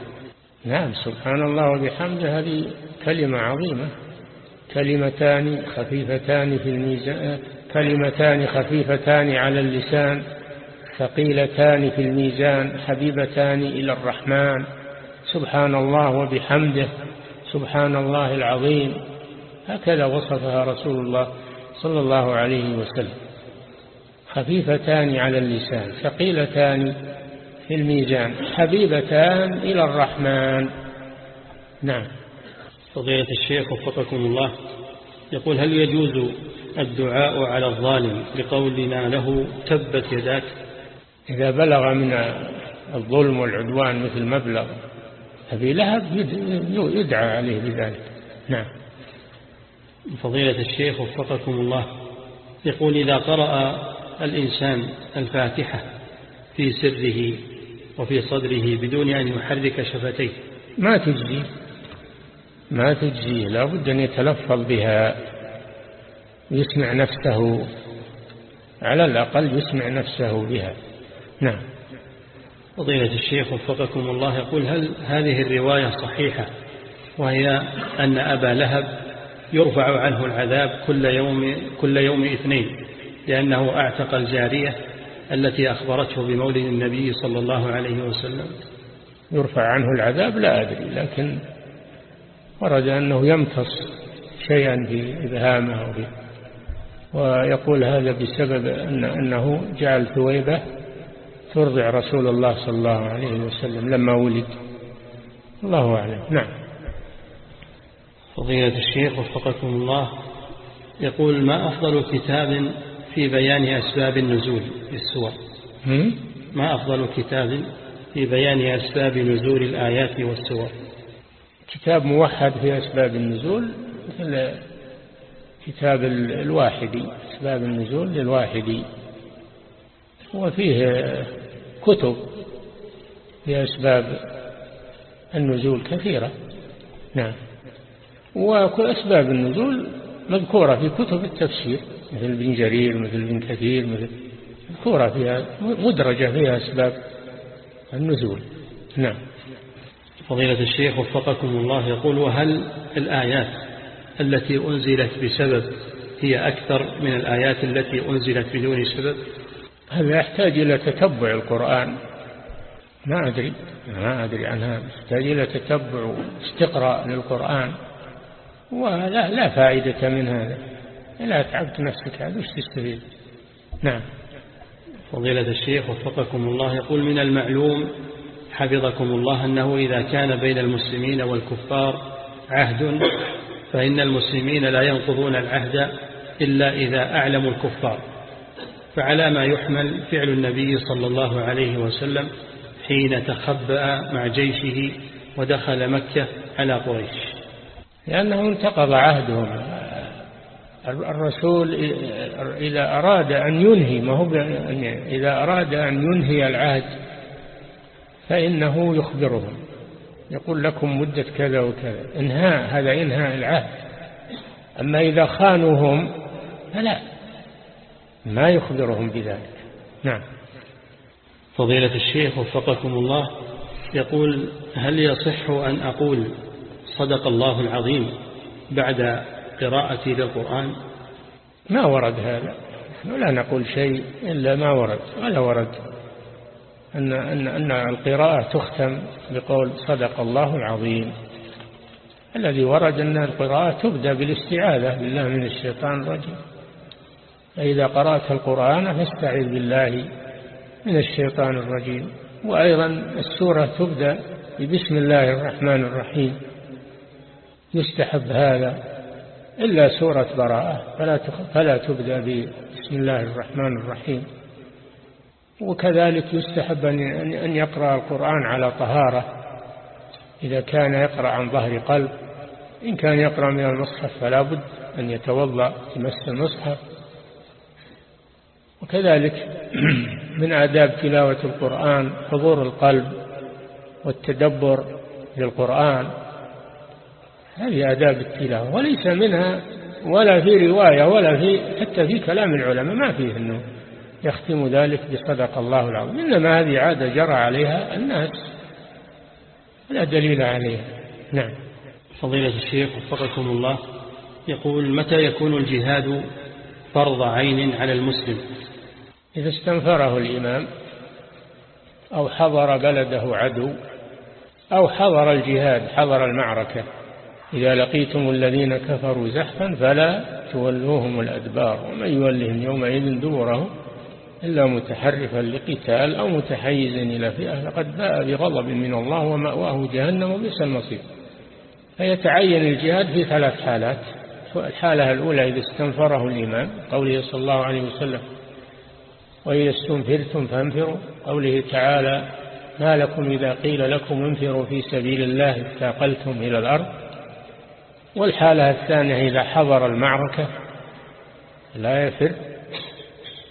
نعم سبحان الله وبحمده هذه كلمة عظيمة. كلمتان خفيفتان في الميزان كلمتان خفيفتان على اللسان ثقيلتان في الميزان حبيبتان إلى الرحمن. سبحان الله وبحمده سبحان الله العظيم. هكذا وصفها رسول الله صلى الله عليه وسلم. خفيفتان على اللسان ثقيلتان في الميزان حبيبتان إلى الرحمن. نعم. فضيلة الشيخ وفقكم الله يقول هل يجوز الدعاء على الظالم لقولنا له تبت يداك. إذا بلغ من الظلم والعدوان مثل مبلغ أبي لهب يدعى عليه بذلك. نعم. فضيلة الشيخ وفقكم الله يقول إذا قرأ الإنسان الفاتحة في سره وفي صدره بدون أن يحرك شفتيه. ما تجزي؟ ما تجزيه لا بد أن يتلفظ بها. يسمع نفسه على الأقل يسمع نفسه بها. نعم. فضيلة الشيخ وفقكم الله يقول هل هذه الرواية صحيحة؟ وهي أن أبا لهب يرفع عنه العذاب كل يوم, كل يوم اثنين لأنه أعتق الجارية التي أخبرته بمولد النبي صلى الله عليه وسلم. يرفع عنه العذاب لا أدري لكن ورد أنه يمتص شيئا في إبهامه ويقول هذا بسبب أن أنه جعل ثويبة ترضع رسول الله صلى الله عليه وسلم لما ولد. الله أعلم. نعم. فضيلة الشيخ وفقكم الله يقول ما أفضل كتاب في بيان أسباب النزول للسور ما أفضل كتاب في بيان أسباب نزول الآيات والسور؟ كتاب موحد في أسباب النزول مثل كتاب الواحدي أسباب النزول للواحدي وفيه كتب في أسباب النزول كثيرة. نعم. وأسباب النزول مذكورة في كتب التفسير مثل ابن جرير مثل ابن كثير مثل مذكورة فيها مدرجة فيها أسباب النزول. نعم. فضيلة الشيخ وفقكم الله يقول وهل الآيات التي أنزلت بسبب هي أكثر من الآيات التي أنزلت بدون سبب؟ هذا يحتاج إلى تتبع القرآن. ما أدري ما أدري عنها. يحتاج إلى تتبع واستقراء للقرآن. ولا لا فائدة من هذا. لا تعبت نفسك هذا وش تستفيد؟ نعم. فضيلة الشيخ وفقكم الله يقول من المعلوم حفظكم الله أنه إذا كان بين المسلمين والكفار عهد فإن المسلمين لا ينقضون العهد إلا إذا أعلموا الكفار فعلى ما يحمل فعل النبي صلى الله عليه وسلم حين تخبأ مع جيشه ودخل مكة على قريش. لأنه انتقض عهدهم. الرسول إذا أراد أن ينهي ما هو إذا أراد أن ينهي العهد فإنه يخبرهم. يقول لكم مدة كذا وكذا. انهاء هذا إنهاء العهد. أما إذا خانوهم فلا ما يخبرهم بذلك. نعم. فضيلة الشيخ وفقكم الله يقول هل يصح أن أقول صدق الله العظيم بعد قراءتي للقرآن ما ورد هذا. ولا نقول شيء إلا ما ورد. ولا ورد. أن, أن, أن القراءة تختم بقول صدق الله العظيم. الذي ورد أن القراءة تبدأ بالاستعاذة بالله من الشيطان الرجيم. فإذا قرأت القرآن فاستعذ بالله من الشيطان الرجيم. وأيضا السورة تبدأ ببسم الله الرحمن الرحيم. يستحب هذا إلا سورة براءة. فلا فلا تبدأ بسم الله الرحمن الرحيم. وكذلك يستحب أن يقرأ القرآن على طهارة إذا كان يقرأ عن ظهر قلب. إن كان يقرأ من المصحف فلا بد أن يتوضأ يمس المصحف. وكذلك [clears throat] من آداب تلاوة القرآن حضور القلب والتدبر للقرآن. هذه آداب التلاوة وليس منها ولا في رواية ولا في حتى في كلام العلماء ما فيه أنه يختم ذلك بصدق الله العظيم. إنما هذه عادة جرى عليها الناس. لا دليل عليها. نعم. فضيلة الشيخ وفقكم الله يقول متى يكون الجهاد فرض عين على المسلم؟ إذا استنفره الإمام أو حضر بلده عدو أو حضر الجهاد حضر المعركة. إذا لقيتم الذين كفروا زحفا فلا تولوهم الأدبار. ومن يولهم يومئذ دبره إلا متحرفا لقتال أو متحيزا إلى فئة لقد باء بغضب من الله ومأواه جهنم وبئس المصير. فيتعين الجهاد في ثلاث حالات. الحالة الأولى إذا استنفره الإمام قوله صلى الله عليه وسلم وإذا استنفرتم فانفروا. قوله تعالى ما لكم إذا قيل لكم انفروا في سبيل الله استاقلتم إلى الأرض. والحالة الثانية إذا حضر المعركة لا يفر.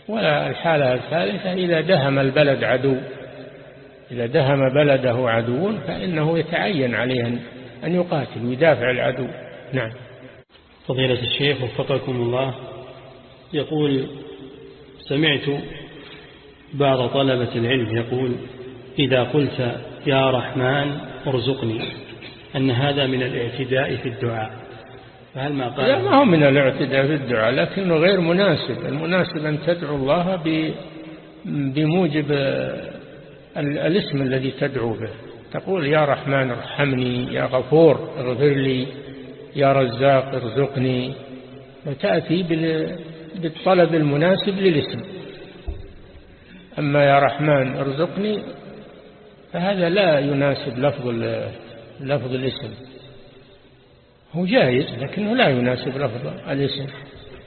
ولا الحالة الثالثة إذا دهم البلد عدو إذا دهم بلده عدو فإنه يتعين عليه أن يقاتل ويدافع العدو. نعم. فضيلة الشيخ وفقكم الله يقول سمعت بعض طلبة العلم يقول إذا قلت يا رحمن ارزقني أن هذا من الاعتداء في الدعاء. فهل ما قال؟ لا ما هو من الاعتداء في الدعاء لكنه غير مناسب. المناسب أن تدعو الله بموجب الاسم الذي تدعو به. تقول يا رحمن ارحمني يا غفور اغفر لي يا رزاق ارزقني. وتأتي بالطلب المناسب للاسم. أما يا رحمن ارزقني فهذا لا يناسب لفظ لفظ الاسم. هو جائز لكنه لا يناسب لفظ الاسم.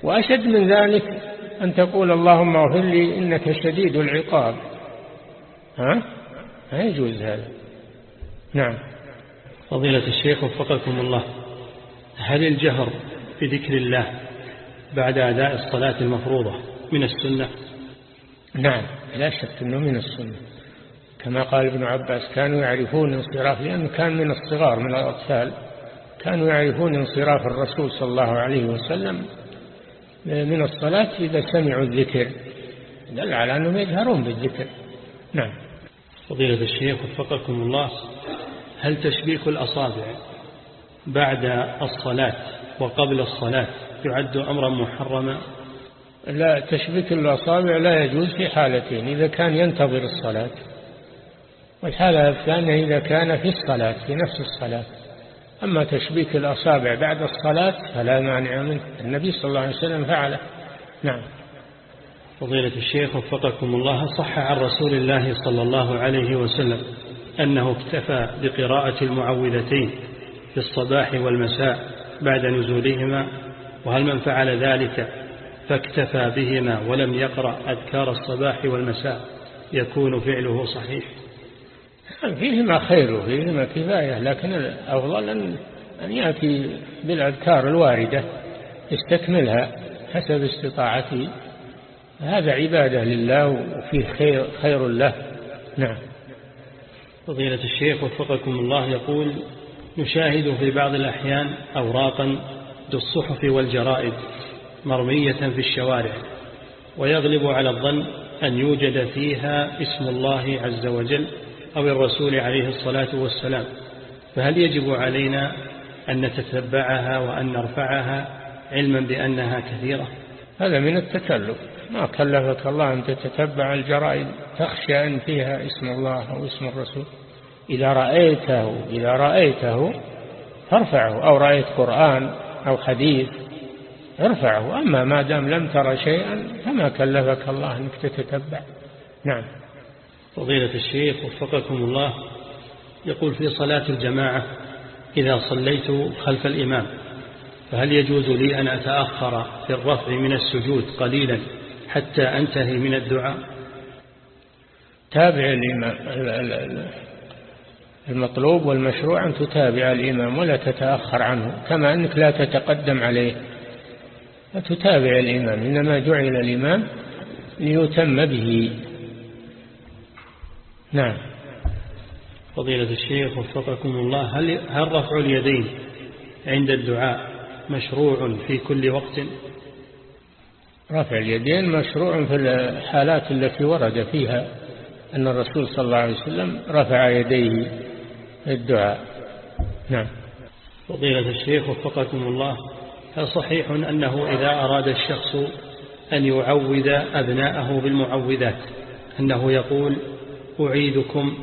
وأشد من ذلك أن تقول اللهم اغفر لي إنك شديد العقاب. ها؟ ما يجوز هذا. نعم. فضيلة الشيخ وفقكم الله. هل الجهر بذكر الله بعد أداء الصلاة المفروضة من السنة؟ نعم. لا شك أنه من السنة. كما قال ابن عباس كانوا يعرفون انصراف لأنه كان من الصغار من الأطفال. كانوا يعرفون انصراف الرسول صلى الله عليه وسلم من الصلاة إذا سمعوا الذكر. دل على أنهم يجهرون بالذكر. نعم. فضيلة الشيخ وفقكم الله هل تشبيك الأصابع بعد الصلاة وقبل الصلاة يعد أمرا محرما؟ لا تشبيك الأصابع لا يجوز في حالتين إذا كان ينتظر الصلاة والحالة الثانية إذا كان في الصلاة في نفس الصلاة. أما تشبيك الأصابع بعد الصلاة فلا مانع منه. النبي صلى الله عليه وسلم فعله. نعم. فضيلة الشيخ وفقكم الله صح عن رسول الله صلى الله عليه وسلم أنه اكتفى بقراءة المعوذتين في الصباح والمساء بعد نزولهما وهل من فعل ذلك فاكتفى بهما ولم يقرأ أذكار الصباح والمساء؟ يكون فعله صحيح. فيهما خير وفيهما كفاية لكن الأفضل أن, يأتي بالأذكار الواردة يستكملها حسب استطاعته. هذا عبادة لله وفيه خير, خير له. نعم. فضيلة الشيخ وفقكم الله يقول نشاهد في بعض الأحيان أوراقا بالصحف والجرائد مرمية في الشوارع ويغلب على الظن أن يوجد فيها اسم الله عز وجل. أو الرسول عليه الصلاة والسلام فهل يجب علينا أن نتتبعها وأن نرفعها علما بأنها كثيرة؟ هذا من التكلف. ما كلفك الله أن تتتبع الجرائد تخشى أن فيها اسم الله أو اسم الرسول. إذا رأيته إذا رأيته فارفعه أو رأيت قرآن أو حديث ارفعه. أما ما دام لم ترى شيئا فما كلفك الله أنك تتتبع. نعم. فضيلة الشيخ وفقكم الله يقول في صلاة الجماعة إذا صليت خلف الإمام فهل يجوز لي أن أتأخر في الرفع من السجود قليلا حتى أنتهي من الدعاء؟ تابع الإمام المطلوب والمشروع أن تتابع الإمام ولا تتأخر عنه كما أنك لا تتقدم عليه. فتتابع الإمام إنما جعل الإمام ليتم به. نعم. فضيلة الشيخ وفقكم الله هل, هل رفع اليدين عند الدعاء مشروع في كل وقت؟ رفع اليدين مشروع في الحالات التي ورد فيها أن الرسول صلى الله عليه وسلم رفع يديه الدعاء. نعم. فضيلة الشيخ وفقكم الله هل صحيح أنه إذا أراد الشخص أن يعوذ أبناءه بالمعوذات أنه يقول أعيدكم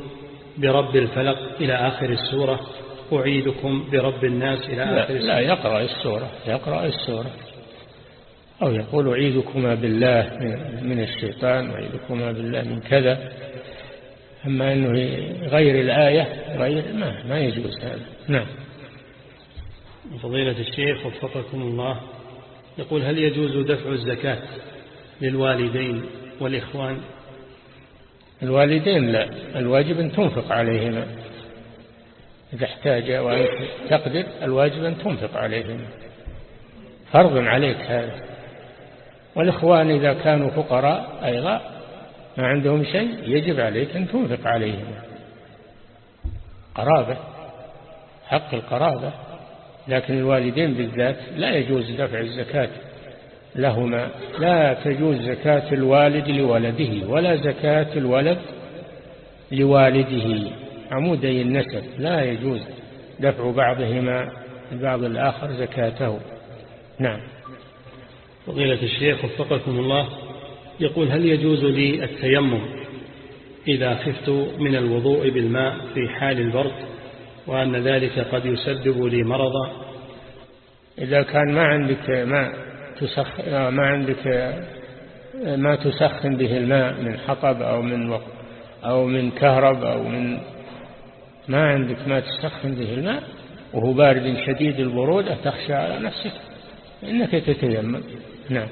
برب الفلق إلى آخر السورة. أعيدكم برب الناس إلى آخر السورة. لا يقرأ السورة يقرأ السورة. أو يقول أعيدكما بالله من الشيطان أعيدكما بالله من كذا. أما أنه غير الآية غير ما, ما يجوز هذا. نعم. فضيلة الشيخ وفقكم الله يقول هل يجوز دفع الزكاة للوالدين والإخوان؟ الوالدين لا الواجب أن تنفق عليهما. إذا احتاج وأنت تقدر الواجب أن تنفق عليهم فرض عليك هذا. والإخوان إذا كانوا فقراء أيضا ما عندهم شيء يجب عليك أن تنفق عليهم قرابة حق القرابة. لكن الوالدين بالذات لا يجوز دفع الزكاة. لهما. لا تجوز زكاة الوالد لولده ولا زكاة الولد لوالده. عمودي النسب لا يجوز دفع بعضهما لبعض الآخر زكاته. نعم. فضيلة الشيخ وفقكم الله يقول هل يجوز لي التيمم إذا خفت من الوضوء بالماء في حال البرد وأن ذلك قد يسبب لي مرضا إذا كان ما عندك ماء تسخ ما عندك ما تسخن به الماء من حطب أو من وق... أو من كهرب أو من ما عندك ما تسخن به الماء وهو بارد شديد البرودة تخشى على نفسك إنك تتيمم. نعم.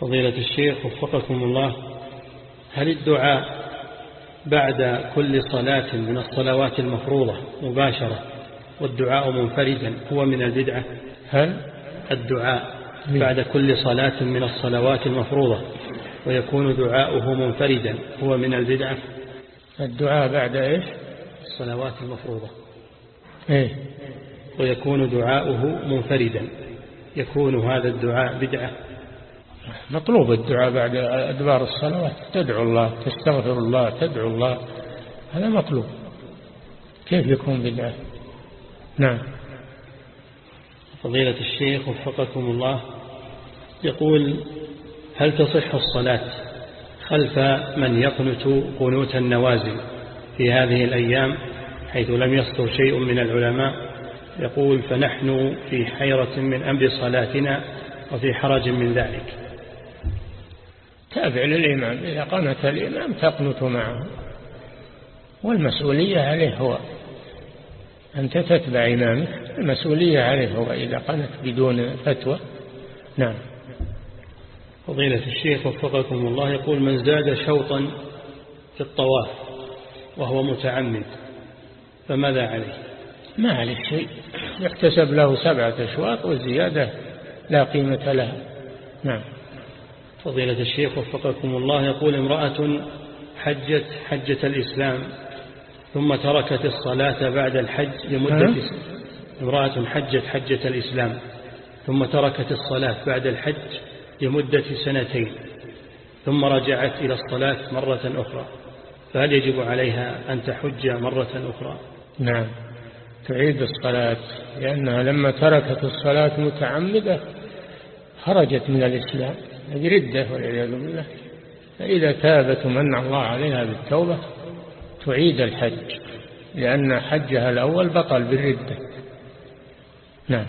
فضيلة الشيخ وفقكم الله هل الدعاء بعد كل صلاة من الصلوات المفروضة مباشرة والدعاء منفردا هو من البدعة؟ هل؟ الدعاء. بعد كل صلاة من الصلوات المفروضة ويكون دعاؤه منفردا هو من البدعة. الدعاء بعد إيش؟ الصلوات المفروضة. إيه. ويكون دعاؤه منفردا. يكون هذا الدعاء بدعة. مطلوب الدعاء بعد أدبار الصلوات. تدعو الله تستغفر الله تدعو الله. هذا مطلوب. كيف يكون بدعة؟ نعم. فضيلة الشيخ وفقكم الله. يقول هل تصح الصلاة خلف من يقنت قنوت النوازل في هذه الأيام حيث لم يصدر شيء من العلماء؟ يقول فنحن في حيرة من أمر صلاتنا وفي حرج من ذلك. تابع للإمام. إذا قنت الإمام تقنت معه. والمسؤولية عليه هو أنت تتبع إمامك. المسؤولية عليه هو إذا قنت بدون فتوى. نعم. فضيلة الشيخ وفقكم الله يقول من زاد شوطا في الطواف وهو متعمد فماذا عليه؟ ما عليه شيء يحتسب له سبعة أشواط والزيادة لا قيمة لها. نعم. فضيلة الشيخ وفقكم الله يقول امرأة حجت حجة الإسلام ثم تركت الصلاة بعد الحج لمدة امرأة حجت حجة الإسلام ثم تركت الصلاة بعد الحج لمدة سنتين ثم رجعت إلى الصلاة مرة أخرى. فهل يجب عليها أن تحج مرة أخرى؟ نعم. تعيد الصلاة لأنها لما تركت الصلاة متعمدة خرجت من الإسلام. هذه ردة والعياذ بالله. فإذا تابت ومن الله عليها بالتوبة تعيد الحج لأن حجها الأول بطل بالردة. نعم.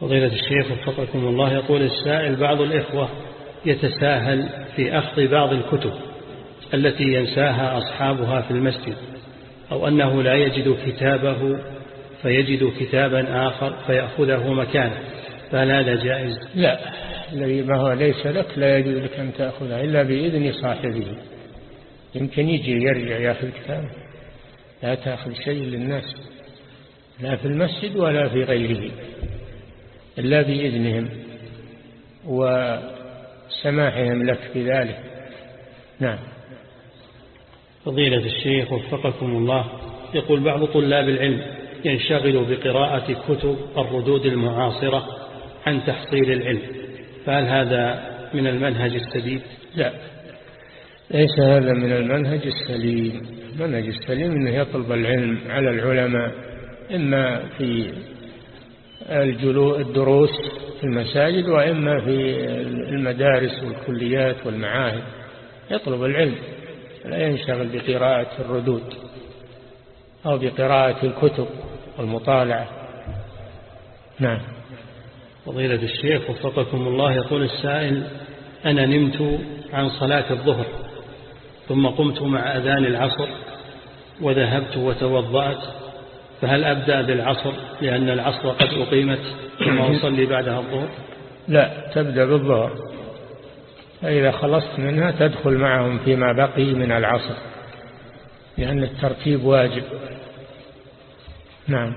فضيلة الشيخ وفقكم الله يقول السائل بعض الإخوة يتساهل في أخذ بعض الكتب التي ينساها أصحابها في المسجد أو أنه لا يجد كتابه فيجد كتابا آخر فيأخذه مكانه. فهل هذا جائز؟ لا الذي ما هو ليس لك لا يجوز لك أن تأخذه إلا بإذن صاحبه. يمكن يجي يرجع يأخذ كتابه. لا تأخذ شيء للناس لا في المسجد ولا في غيره. إلا بإذنهم وسماحهم لك بذلك. نعم. فضيلة الشيخ وفقكم الله يقول بعض طلاب العلم ينشغل بقراءة كتب الردود المعاصرة عن تحصيل العلم فهل هذا من المنهج السديد؟ لا. ليس هذا من المنهج السليم. المنهج السليم أنه يطلب العلم على العلماء إما في الدروس في المساجد وإما في المدارس والكليات والمعاهد. يطلب العلم لا ينشغل بقراءة الردود أو بقراءة الكتب والمطالعة. نعم. فضيلة الشيخ وفقكم الله يقول السائل أنا نمت عن صلاة الظهر ثم قمت مع أذان العصر وذهبت وتوضأت فهل أبدأ بالعصر لأن العصر قد أقيمت ثم أصلي بعدها الظهر؟ لا تبدأ بالظهر. فإذا خلصت منها تدخل معهم فيما بقي من العصر لأن الترتيب واجب. نعم.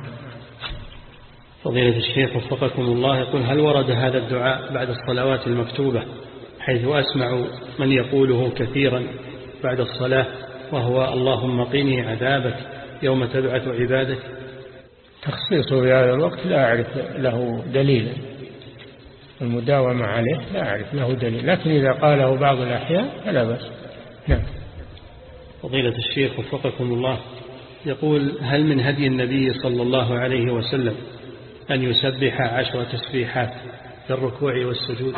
فضيلة الشيخ وفقكم الله يقول هل ورد هذا الدعاء بعد الصلوات المكتوبة حيث أسمع من يقوله كثيرا بعد الصلاة وهو اللهم قني عذابك يوم تبعث عبادك؟ تخصيصه في هذا الوقت لا أعرف له دليلا المداومة عليه لا أعرف له دليل. لكن إذا قاله بعض الأحيان فلا بأس. نعم. فضيلة الشيخ وفقكم الله. يقول هل من هدي النبي صلى الله عليه وسلم أن يسبح عشر تسبيحات في الركوع والسجود؟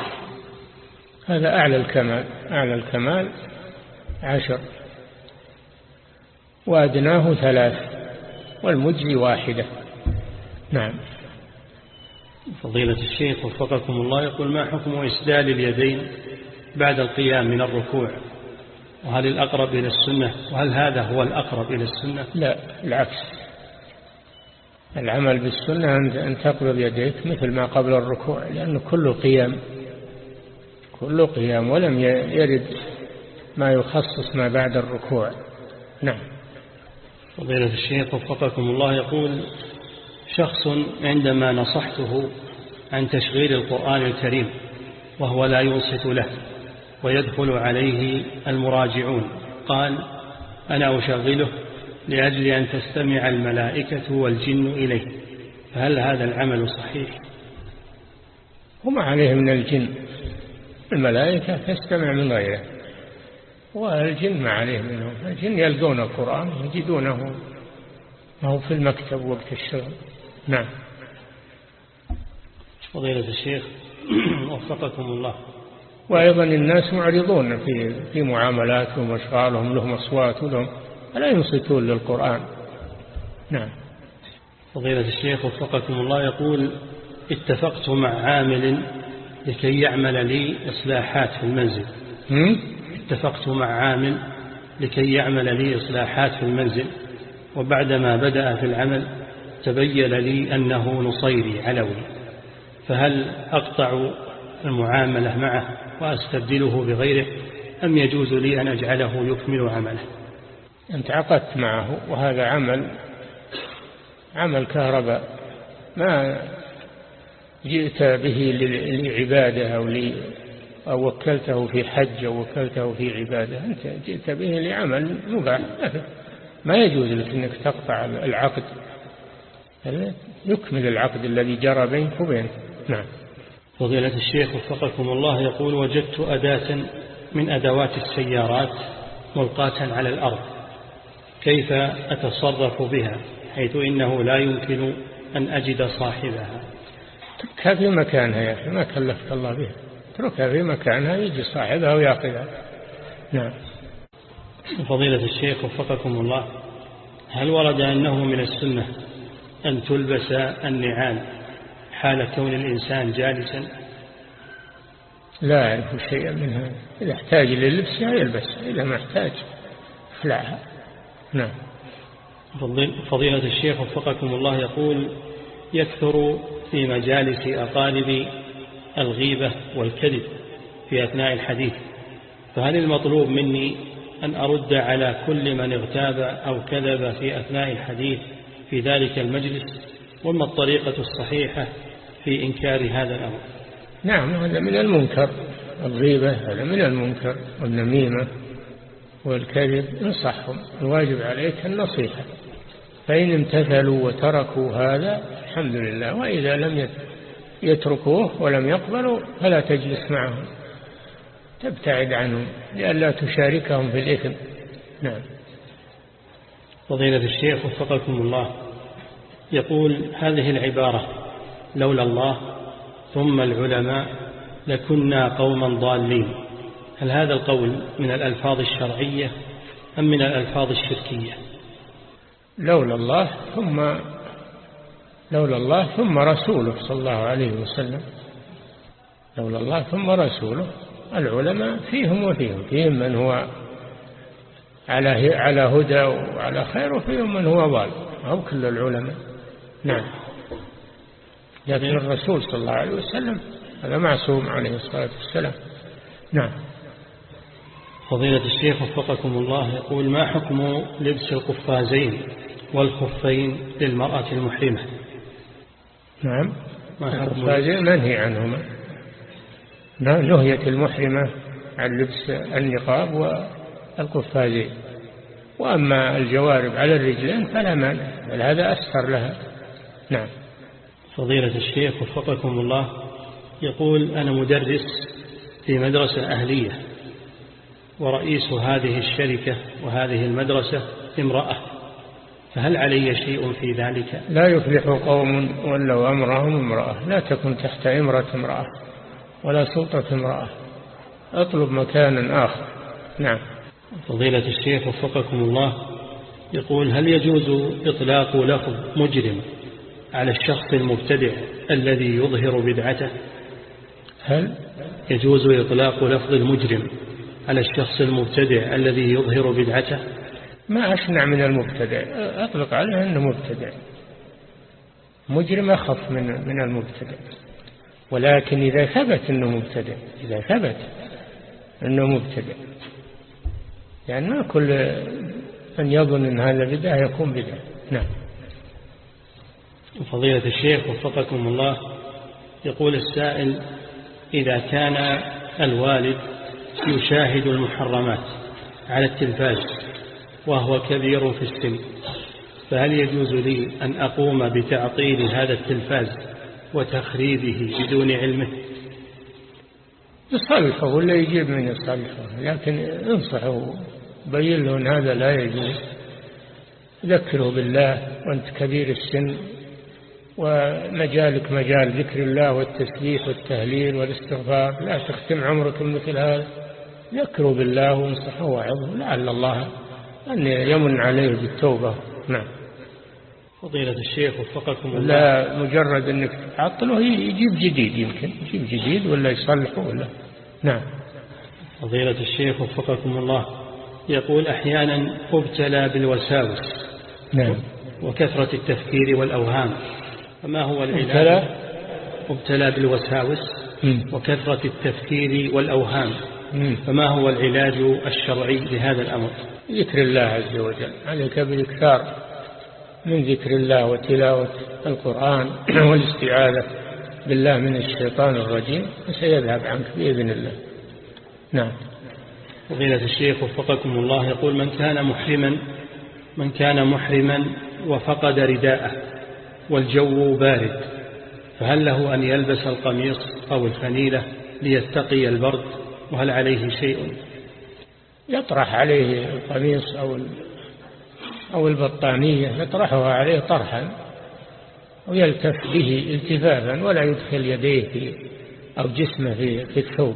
هذا أعلى الكمال. أعلى الكمال عشر. وأدناه ثلاث والمجزي واحدة. نعم. فضيلة الشيخ وفقكم الله يقول ما حكم إسدال اليدين بعد القيام من الركوع؟ وهل الأقرب إلى السنة؟ وهل هذا هو الأقرب إلى السنة؟ لا العكس. العمل بالسنة أن تقبض يديك مثل ما قبل الركوع لأنه كله قيام كله قيام ولم يرد ما يخصص ما بعد الركوع. نعم. فضيلة الشيخ وفقكم الله يقول شخص عندما نصحته عن تشغيل القرآن الكريم وهو لا ينصت له ويدخل عليه المراجعون قال أنا أشغله لأجل أن تستمع الملائكة والجن إليه فهل هذا العمل صحيح؟ وما عليه من الجن الملائكة تستمع من غيره. والجن ما عليه منهم. الجن يلقون القرآن يجدونه. ما هو في المكتب وقت الشغل نعم. فضيلة الشيخ [clears throat] وفقكم الله. وأيضا الناس معرضون في في معاملاتهم وأشغالهم لهم أصوات ولهم فلا ينصتون للقرآن. نعم. فضيلة الشيخ وفقكم الله يقول اتفقت مع عامل لكي يعمل لي إصلاحات في المنزل اتفقت مع عامل لكي يعمل لي إصلاحات في المنزل وبعدما بدأ في العمل تبين لي أنه نصيري علوي فهل أقطع المعاملة معه وأستبدله بغيره أم يجوز لي أن أجعله يكمل عمله؟ أنت عقدت معه وهذا عمل عمل كهرباء ما جئت به للعبادة أو, أو وكلته في حج أو وكلته في عبادة أنت جئت به لعمل مباح ما يجوز لك أنك تقطع العقد. يكمل العقد الذي جرى بينك وبينه. نعم. فضيلة الشيخ وفقكم الله يقول وجدت أداة من أدوات السيارات ملقاة على الأرض كيف أتصرف بها؟ حيث إنه لا يمكن أن أجد صاحبها. اتركها في مكانها يا أخي ما كلفت الله بها. اتركها في مكانها يجي صاحبها ويأخذها. نعم. فضيلة الشيخ وفقكم الله هل ورد أنه من السنة أن تلبس النعال حال كون الإنسان جالسا؟ لا أعرف شيئا من هذا إذا احتاج للبسها يلبسها إذا ما احتاج اخلعها نعم. فضيلة الشيخ وفقكم الله يقول يكثر في مجالس أقارب الغيبة والكذب في أثناء الحديث. فهل المطلوب مني أن أرد على كل من اغتاب أو كذب في أثناء الحديث في ذلك المجلس؟ وما الطريقة الصحيحة في إنكار هذا الأمر؟ نعم هذا من المنكر. الغيبة هذا من المنكر والنميمة والكذب انصحهم الواجب عليك النصيحة. فإن امتثلوا وتركوا هذا الحمد لله. وإذا لم يتركوه ولم يقبلوا فلا تجلس معهم. تبتعد عنهم لئلا تشاركهم في الإثم. نعم. فضيلة الشيخ وفقكم الله. يقول هذه العبارة لولا الله ثم العلماء لكنا قوما ضالين. هل هذا القول من الألفاظ الشرعية أم من الألفاظ الشركية؟ لولا الله ثم لولا الله ثم رسوله صلى الله عليه وسلم. لولا الله ثم رسوله. العلماء فيهم وفيهم فيهم من هو على على هدى وعلى خير وفيهم من هو ضال. أو كل العلماء. نعم. لكن الرسول صلى الله عليه وسلم هذا معصوم عليه الصلاة والسلام. نعم. فضيلة الشيخ وفقكم الله يقول ما حكم لبس القفازين والخفين للمرأة المحرمة؟ نعم. الخفازين منهي عنهما. نهيت المحرمة عن لبس النقاب والقفازين وأما الجوارب على الرجلين فلا مانع بل هذا أستر لها. نعم. فضيلة الشيخ وفقكم الله يقول أنا مدرس في مدرسة أهلية ورئيس هذه الشركة وهذه المدرسة امرأة. فهل علي شيء في ذلك؟ لا يفلح قوم ولوا أمرهم امرأة لا تكن تحت إمرة امرأة ولا سلطة امرأة. اطلب مكانا آخر. نعم. فضيلة الشيخ وفقكم الله يقول هل يجوز إطلاق لفظ مجرم على الشخص المبتدع الذي يظهر بدعته؟ هل؟ يجوز إطلاق لفظ المجرم على الشخص المبتدع الذي يظهر بدعته؟ ما أشنع من المبتدع. أطلق عليه أنه مبتدع. مجرم أخف من من المبتدع. ولكن إذا ثبت أنه مبتدع إذا ثبت أنه مبتدع. يعني ما كل من يظن أن هذا بدعة يكون بدعة. نعم. فضيلة الشيخ وفقكم الله يقول السائل إذا كان الوالد يشاهد المحرمات على التلفاز وهو كبير في السن. فهل يجوز لي أن أقوم بتعطيل هذا التلفاز وتخريبه بدون علمه؟ يصلحه ولا يجيب من يصلحه لكن انصحه بين له أن هذا لا يجوز. ذكره بالله وأنت كبير السن ومجالك مجال ذكر الله والتسبيح والتهليل والاستغفار لا تختم عمرك مثل هذا. ذكروا بالله وانصحه وعظه لعل الله أن يمن عليه بالتوبة. نعم. فضيلة الشيخ وفقكم الله. لا مجرد أنك تعطله يجيب جديد يمكن يجيب جديد ولا يصلحه ولا. نعم. فضيلة الشيخ وفقكم الله. يقول أحيانا أبتلى بالوساوس نعم. وكثرة التفكير والأوهام. فما هو العلاج؟ أبتلى؟ بالوساوس وكثرة التفكير والأوهام. فما هو العلاج الشرعي لهذا الأمر؟ ذكر الله عز وجل عليك بالإكثار من ذكر الله وتلاوة القرآن [clears throat] والاستعاذة بالله من الشيطان الرجيم فسيذهب عنك بإذن الله. نعم. فضيلة الشيخ وفقكم الله يقول من كان محرما من كان محرما وفقد رداءه والجو بارد فهل له أن يلبس القميص أو الفنيلة ليتقي البرد؟ وهل عليه شيء؟ يطرح عليه القميص أو أو البطانية يطرحها عليه طرحا ويلتف به التفافا ولا يدخل يديه في أو جسمه في, في الثوب.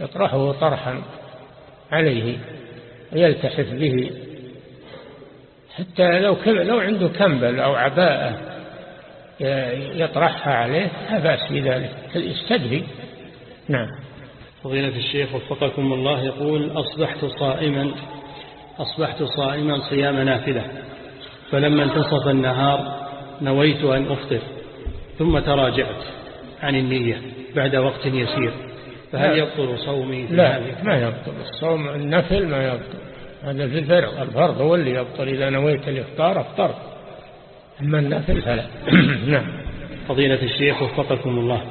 يطرحه طرحا عليه ويلتحف به. حتى لو لو عنده كمبل أو عباءة يطرحها عليه لا بأس بذلك. يستدفي نعم. فضيلة الشيخ وفقكم الله يقول أصبحت صائما أصبحت صائما صيام نافلة فلما انتصف النهار نويت أن أفطر ثم تراجعت عن النية بعد وقت يسير فهل يبطل صومي لا ما يبطل. الصوم النفل ما يبطل. هذا في الفرق الفرض هو اللي يبطل. إذا نويت الإفطار أفطرت. أما النفل فلا. [clears throat] نعم. فضيلة الشيخ وفقكم الله.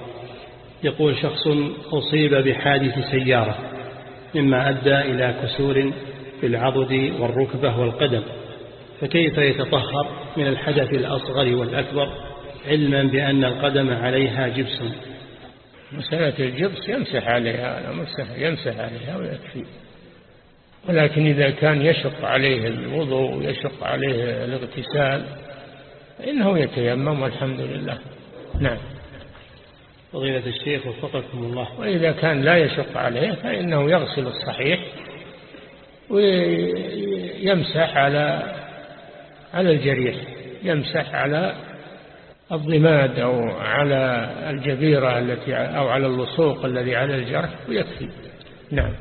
يقول شخص أصيب بحادث سيارة مما أدى إلى كسور في العضد والركبة والقدم فكيف يتطهر من الحدث الأصغر والأكبر علما بأن القدم عليها جبس؟ مسألة الجبس يمسح عليها يمسح عليها ويكفي. ولكن إذا كان يشق عليه الوضوء ويشق عليه الاغتسال فإنه يتيمم والحمد لله. نعم. فضيلة الشيخ وفقكم الله. وإذا كان لا يشق عليه فإنه يغسل الصحيح ويمسح على على الجريح يمسح على الضماد أو على الجبيرة التي أو على اللصوق الذي على الجرح ويكفي. نعم.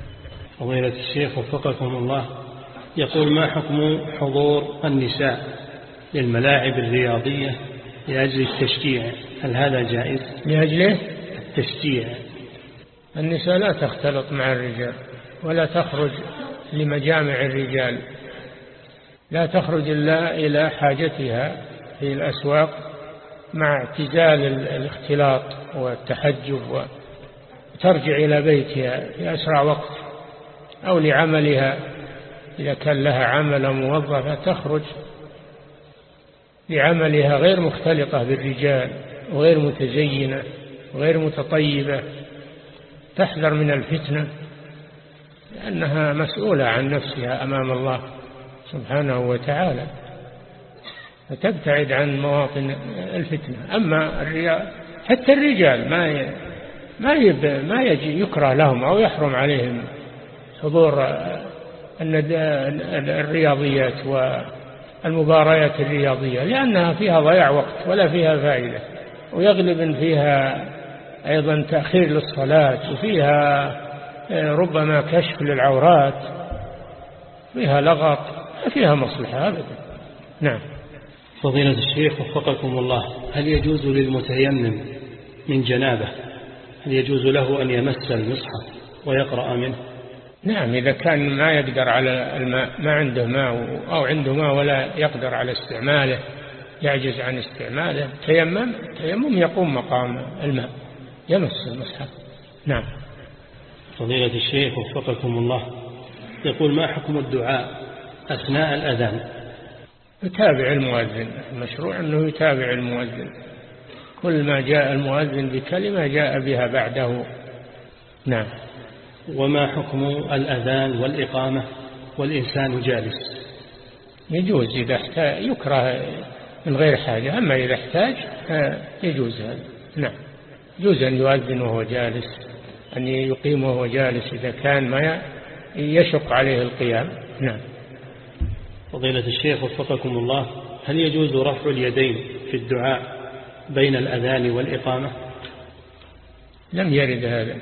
فضيلة الشيخ وفقكم الله. يقول ما حكم حضور النساء للملاعب الرياضية لأجل التشجيع؟ هل هذا جائز؟ لأجله التشجيع. النساء لا تختلط مع الرجال ولا تخرج لمجامع الرجال. لا تخرج إلا إلى حاجتها في الأسواق مع اعتزال الاختلاط والتحجب وترجع إلى بيتها في أسرع وقت أو لعملها. إذا كان لها عمل موظفة تخرج لعملها غير مختلطة بالرجال. وغير متزينة وغير متطيبة تحذر من الفتنة لأنها مسؤولة عن نفسها أمام الله سبحانه وتعالى فتبتعد عن مواطن الفتنة. أما الرجال حتى الرجال ما ما ما يجي يكره لهم أو يحرم عليهم حضور الرياضيات والمباريات الرياضية لأنها فيها ضياع وقت ولا فيها فائدة. ويغلب فيها أيضا تأخير للصلاة وفيها آه، ربما كشف للعورات فيها لغط فيها مصلحة أبدا. نعم. فضيلة الشيخ وفقكم الله هل يجوز للمتيمم من جنابه هل يجوز له أن يمس المصحف ويقرأ منه؟ نعم إذا كان ما يقدر على الماء ما عنده ماء أو عنده ماء ولا يقدر على استعماله يعجز عن استعماله. تيمم تيمم يقوم مقام الماء. يمس المصحف. نعم. فضيلة الشيخ وفقكم الله. يقول ما حكم الدعاء أثناء الأذان؟ يتابع المؤذن. المشروع أنه يتابع المؤذن. كل ما جاء المؤذن بكلمة جاء بها بعده. نعم. وما حكم الأذان والإقامة؟ والإنسان جالس. يجوز إذا يكره من غير حاجة. أما إذا احتاج يجوز هذا. نعم. يجوز أن يؤذن وهو جالس أن يقيم وهو جالس إذا كان ما يشق عليه القيام. نعم. فضيلة الشيخ وفقكم الله هل يجوز رفع اليدين في الدعاء بين الأذان والإقامة؟ لم يرد هذا.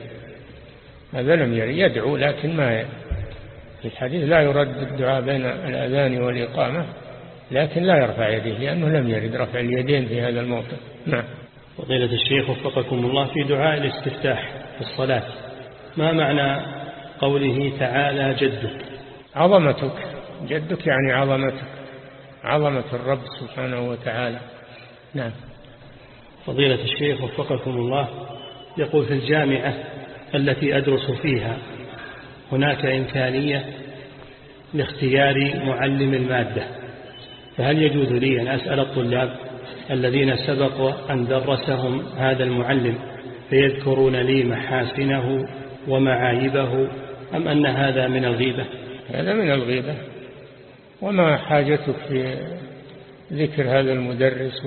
هذا لم يرد. يدعو لكن ما في الحديث لا يرد الدعاء بين الأذان والإقامة. لكن لا يرفع يديه لأنه لم يرد رفع اليدين في هذا الموقف نعم. فضيلة الشيخ وفقكم الله في دعاء الاستفتاح في الصلاة. ما معنى قوله تعالى جدك؟ عظمتك. جدك يعني عظمتك. عظمة الرب سبحانه وتعالى. نعم. فضيلة الشيخ وفقكم الله يقول في الجامعة التي أدرس فيها هناك إمكانية لاختيار معلم المادة. فهل يجوز لي أن أسأل الطلاب الذين سبق أن درسهم هذا المعلم فيذكرون لي محاسنه ومعايبه أم أن هذا من الغيبة؟ هذا من الغيبة. وما حاجتك في ذكر هذا المدرس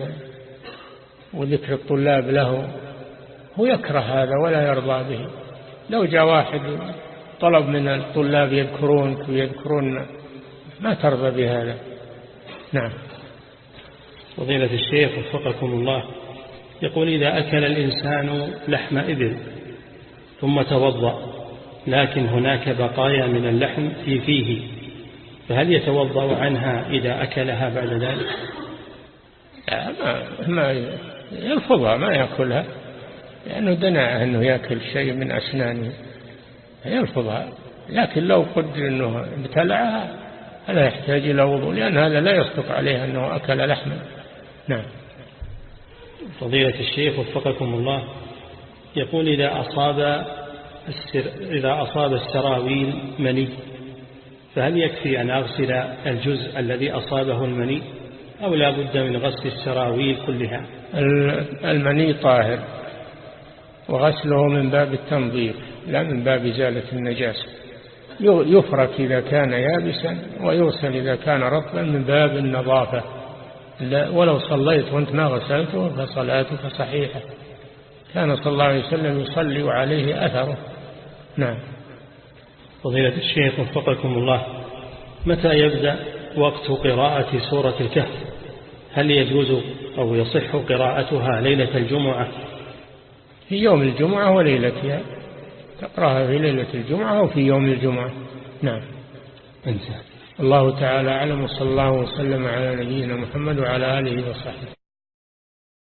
وذكر الطلاب له؟ هو يكره هذا ولا يرضى به. لو جاء واحد طلب من الطلاب يذكرونك ويذكرون ما ترضى بهذا. نعم. فضيلة الشيخ وفقكم الله يقول إذا أكل الإنسان لحم إبل ثم توضأ لكن هناك بقايا من اللحم في فيه فهل يتوضأ عنها إذا أكلها بعد ذلك؟ ما, ما يرفضها ما يأكلها لأنه دنا أنه يأكل شيء من أسنانه يرفضها لكن لو قدر أنه ابتلعها فلا يحتاج إلى وضوء لأن هذا لا يصدق عليه أنه أكل لحما. نعم. فضيلة الشيخ وفقكم الله يقول إذا أصاب السر إذا أصاب السراويل مني فهل يكفي أن أغسل الجزء الذي أصابه المني أو لا بد من غسل السراويل كلها؟ المني طاهر وغسله من باب التنظيف لا من باب إزالة النجاسة. يفرك إذا كان يابسا ويغسل إذا كان رطبا من باب النظافة. ولو صليت وانت ما غسلته فصلاتك صحيحة. كان صلى الله عليه وسلم يصلي وعليه أثره. نعم. فضيلة الشيخ وفقكم الله متى يبدأ وقت قراءة سورة الكهف؟ هل يجوز أو يصح قراءتها ليلة الجمعة؟ في يوم الجمعة وليلتها. تقرأها في ليلة الجمعة أو في يوم الجمعة. نعم. انسى الله تعالى أعلم وصلى الله وسلم على نبينا محمد وعلى آله وصحبه.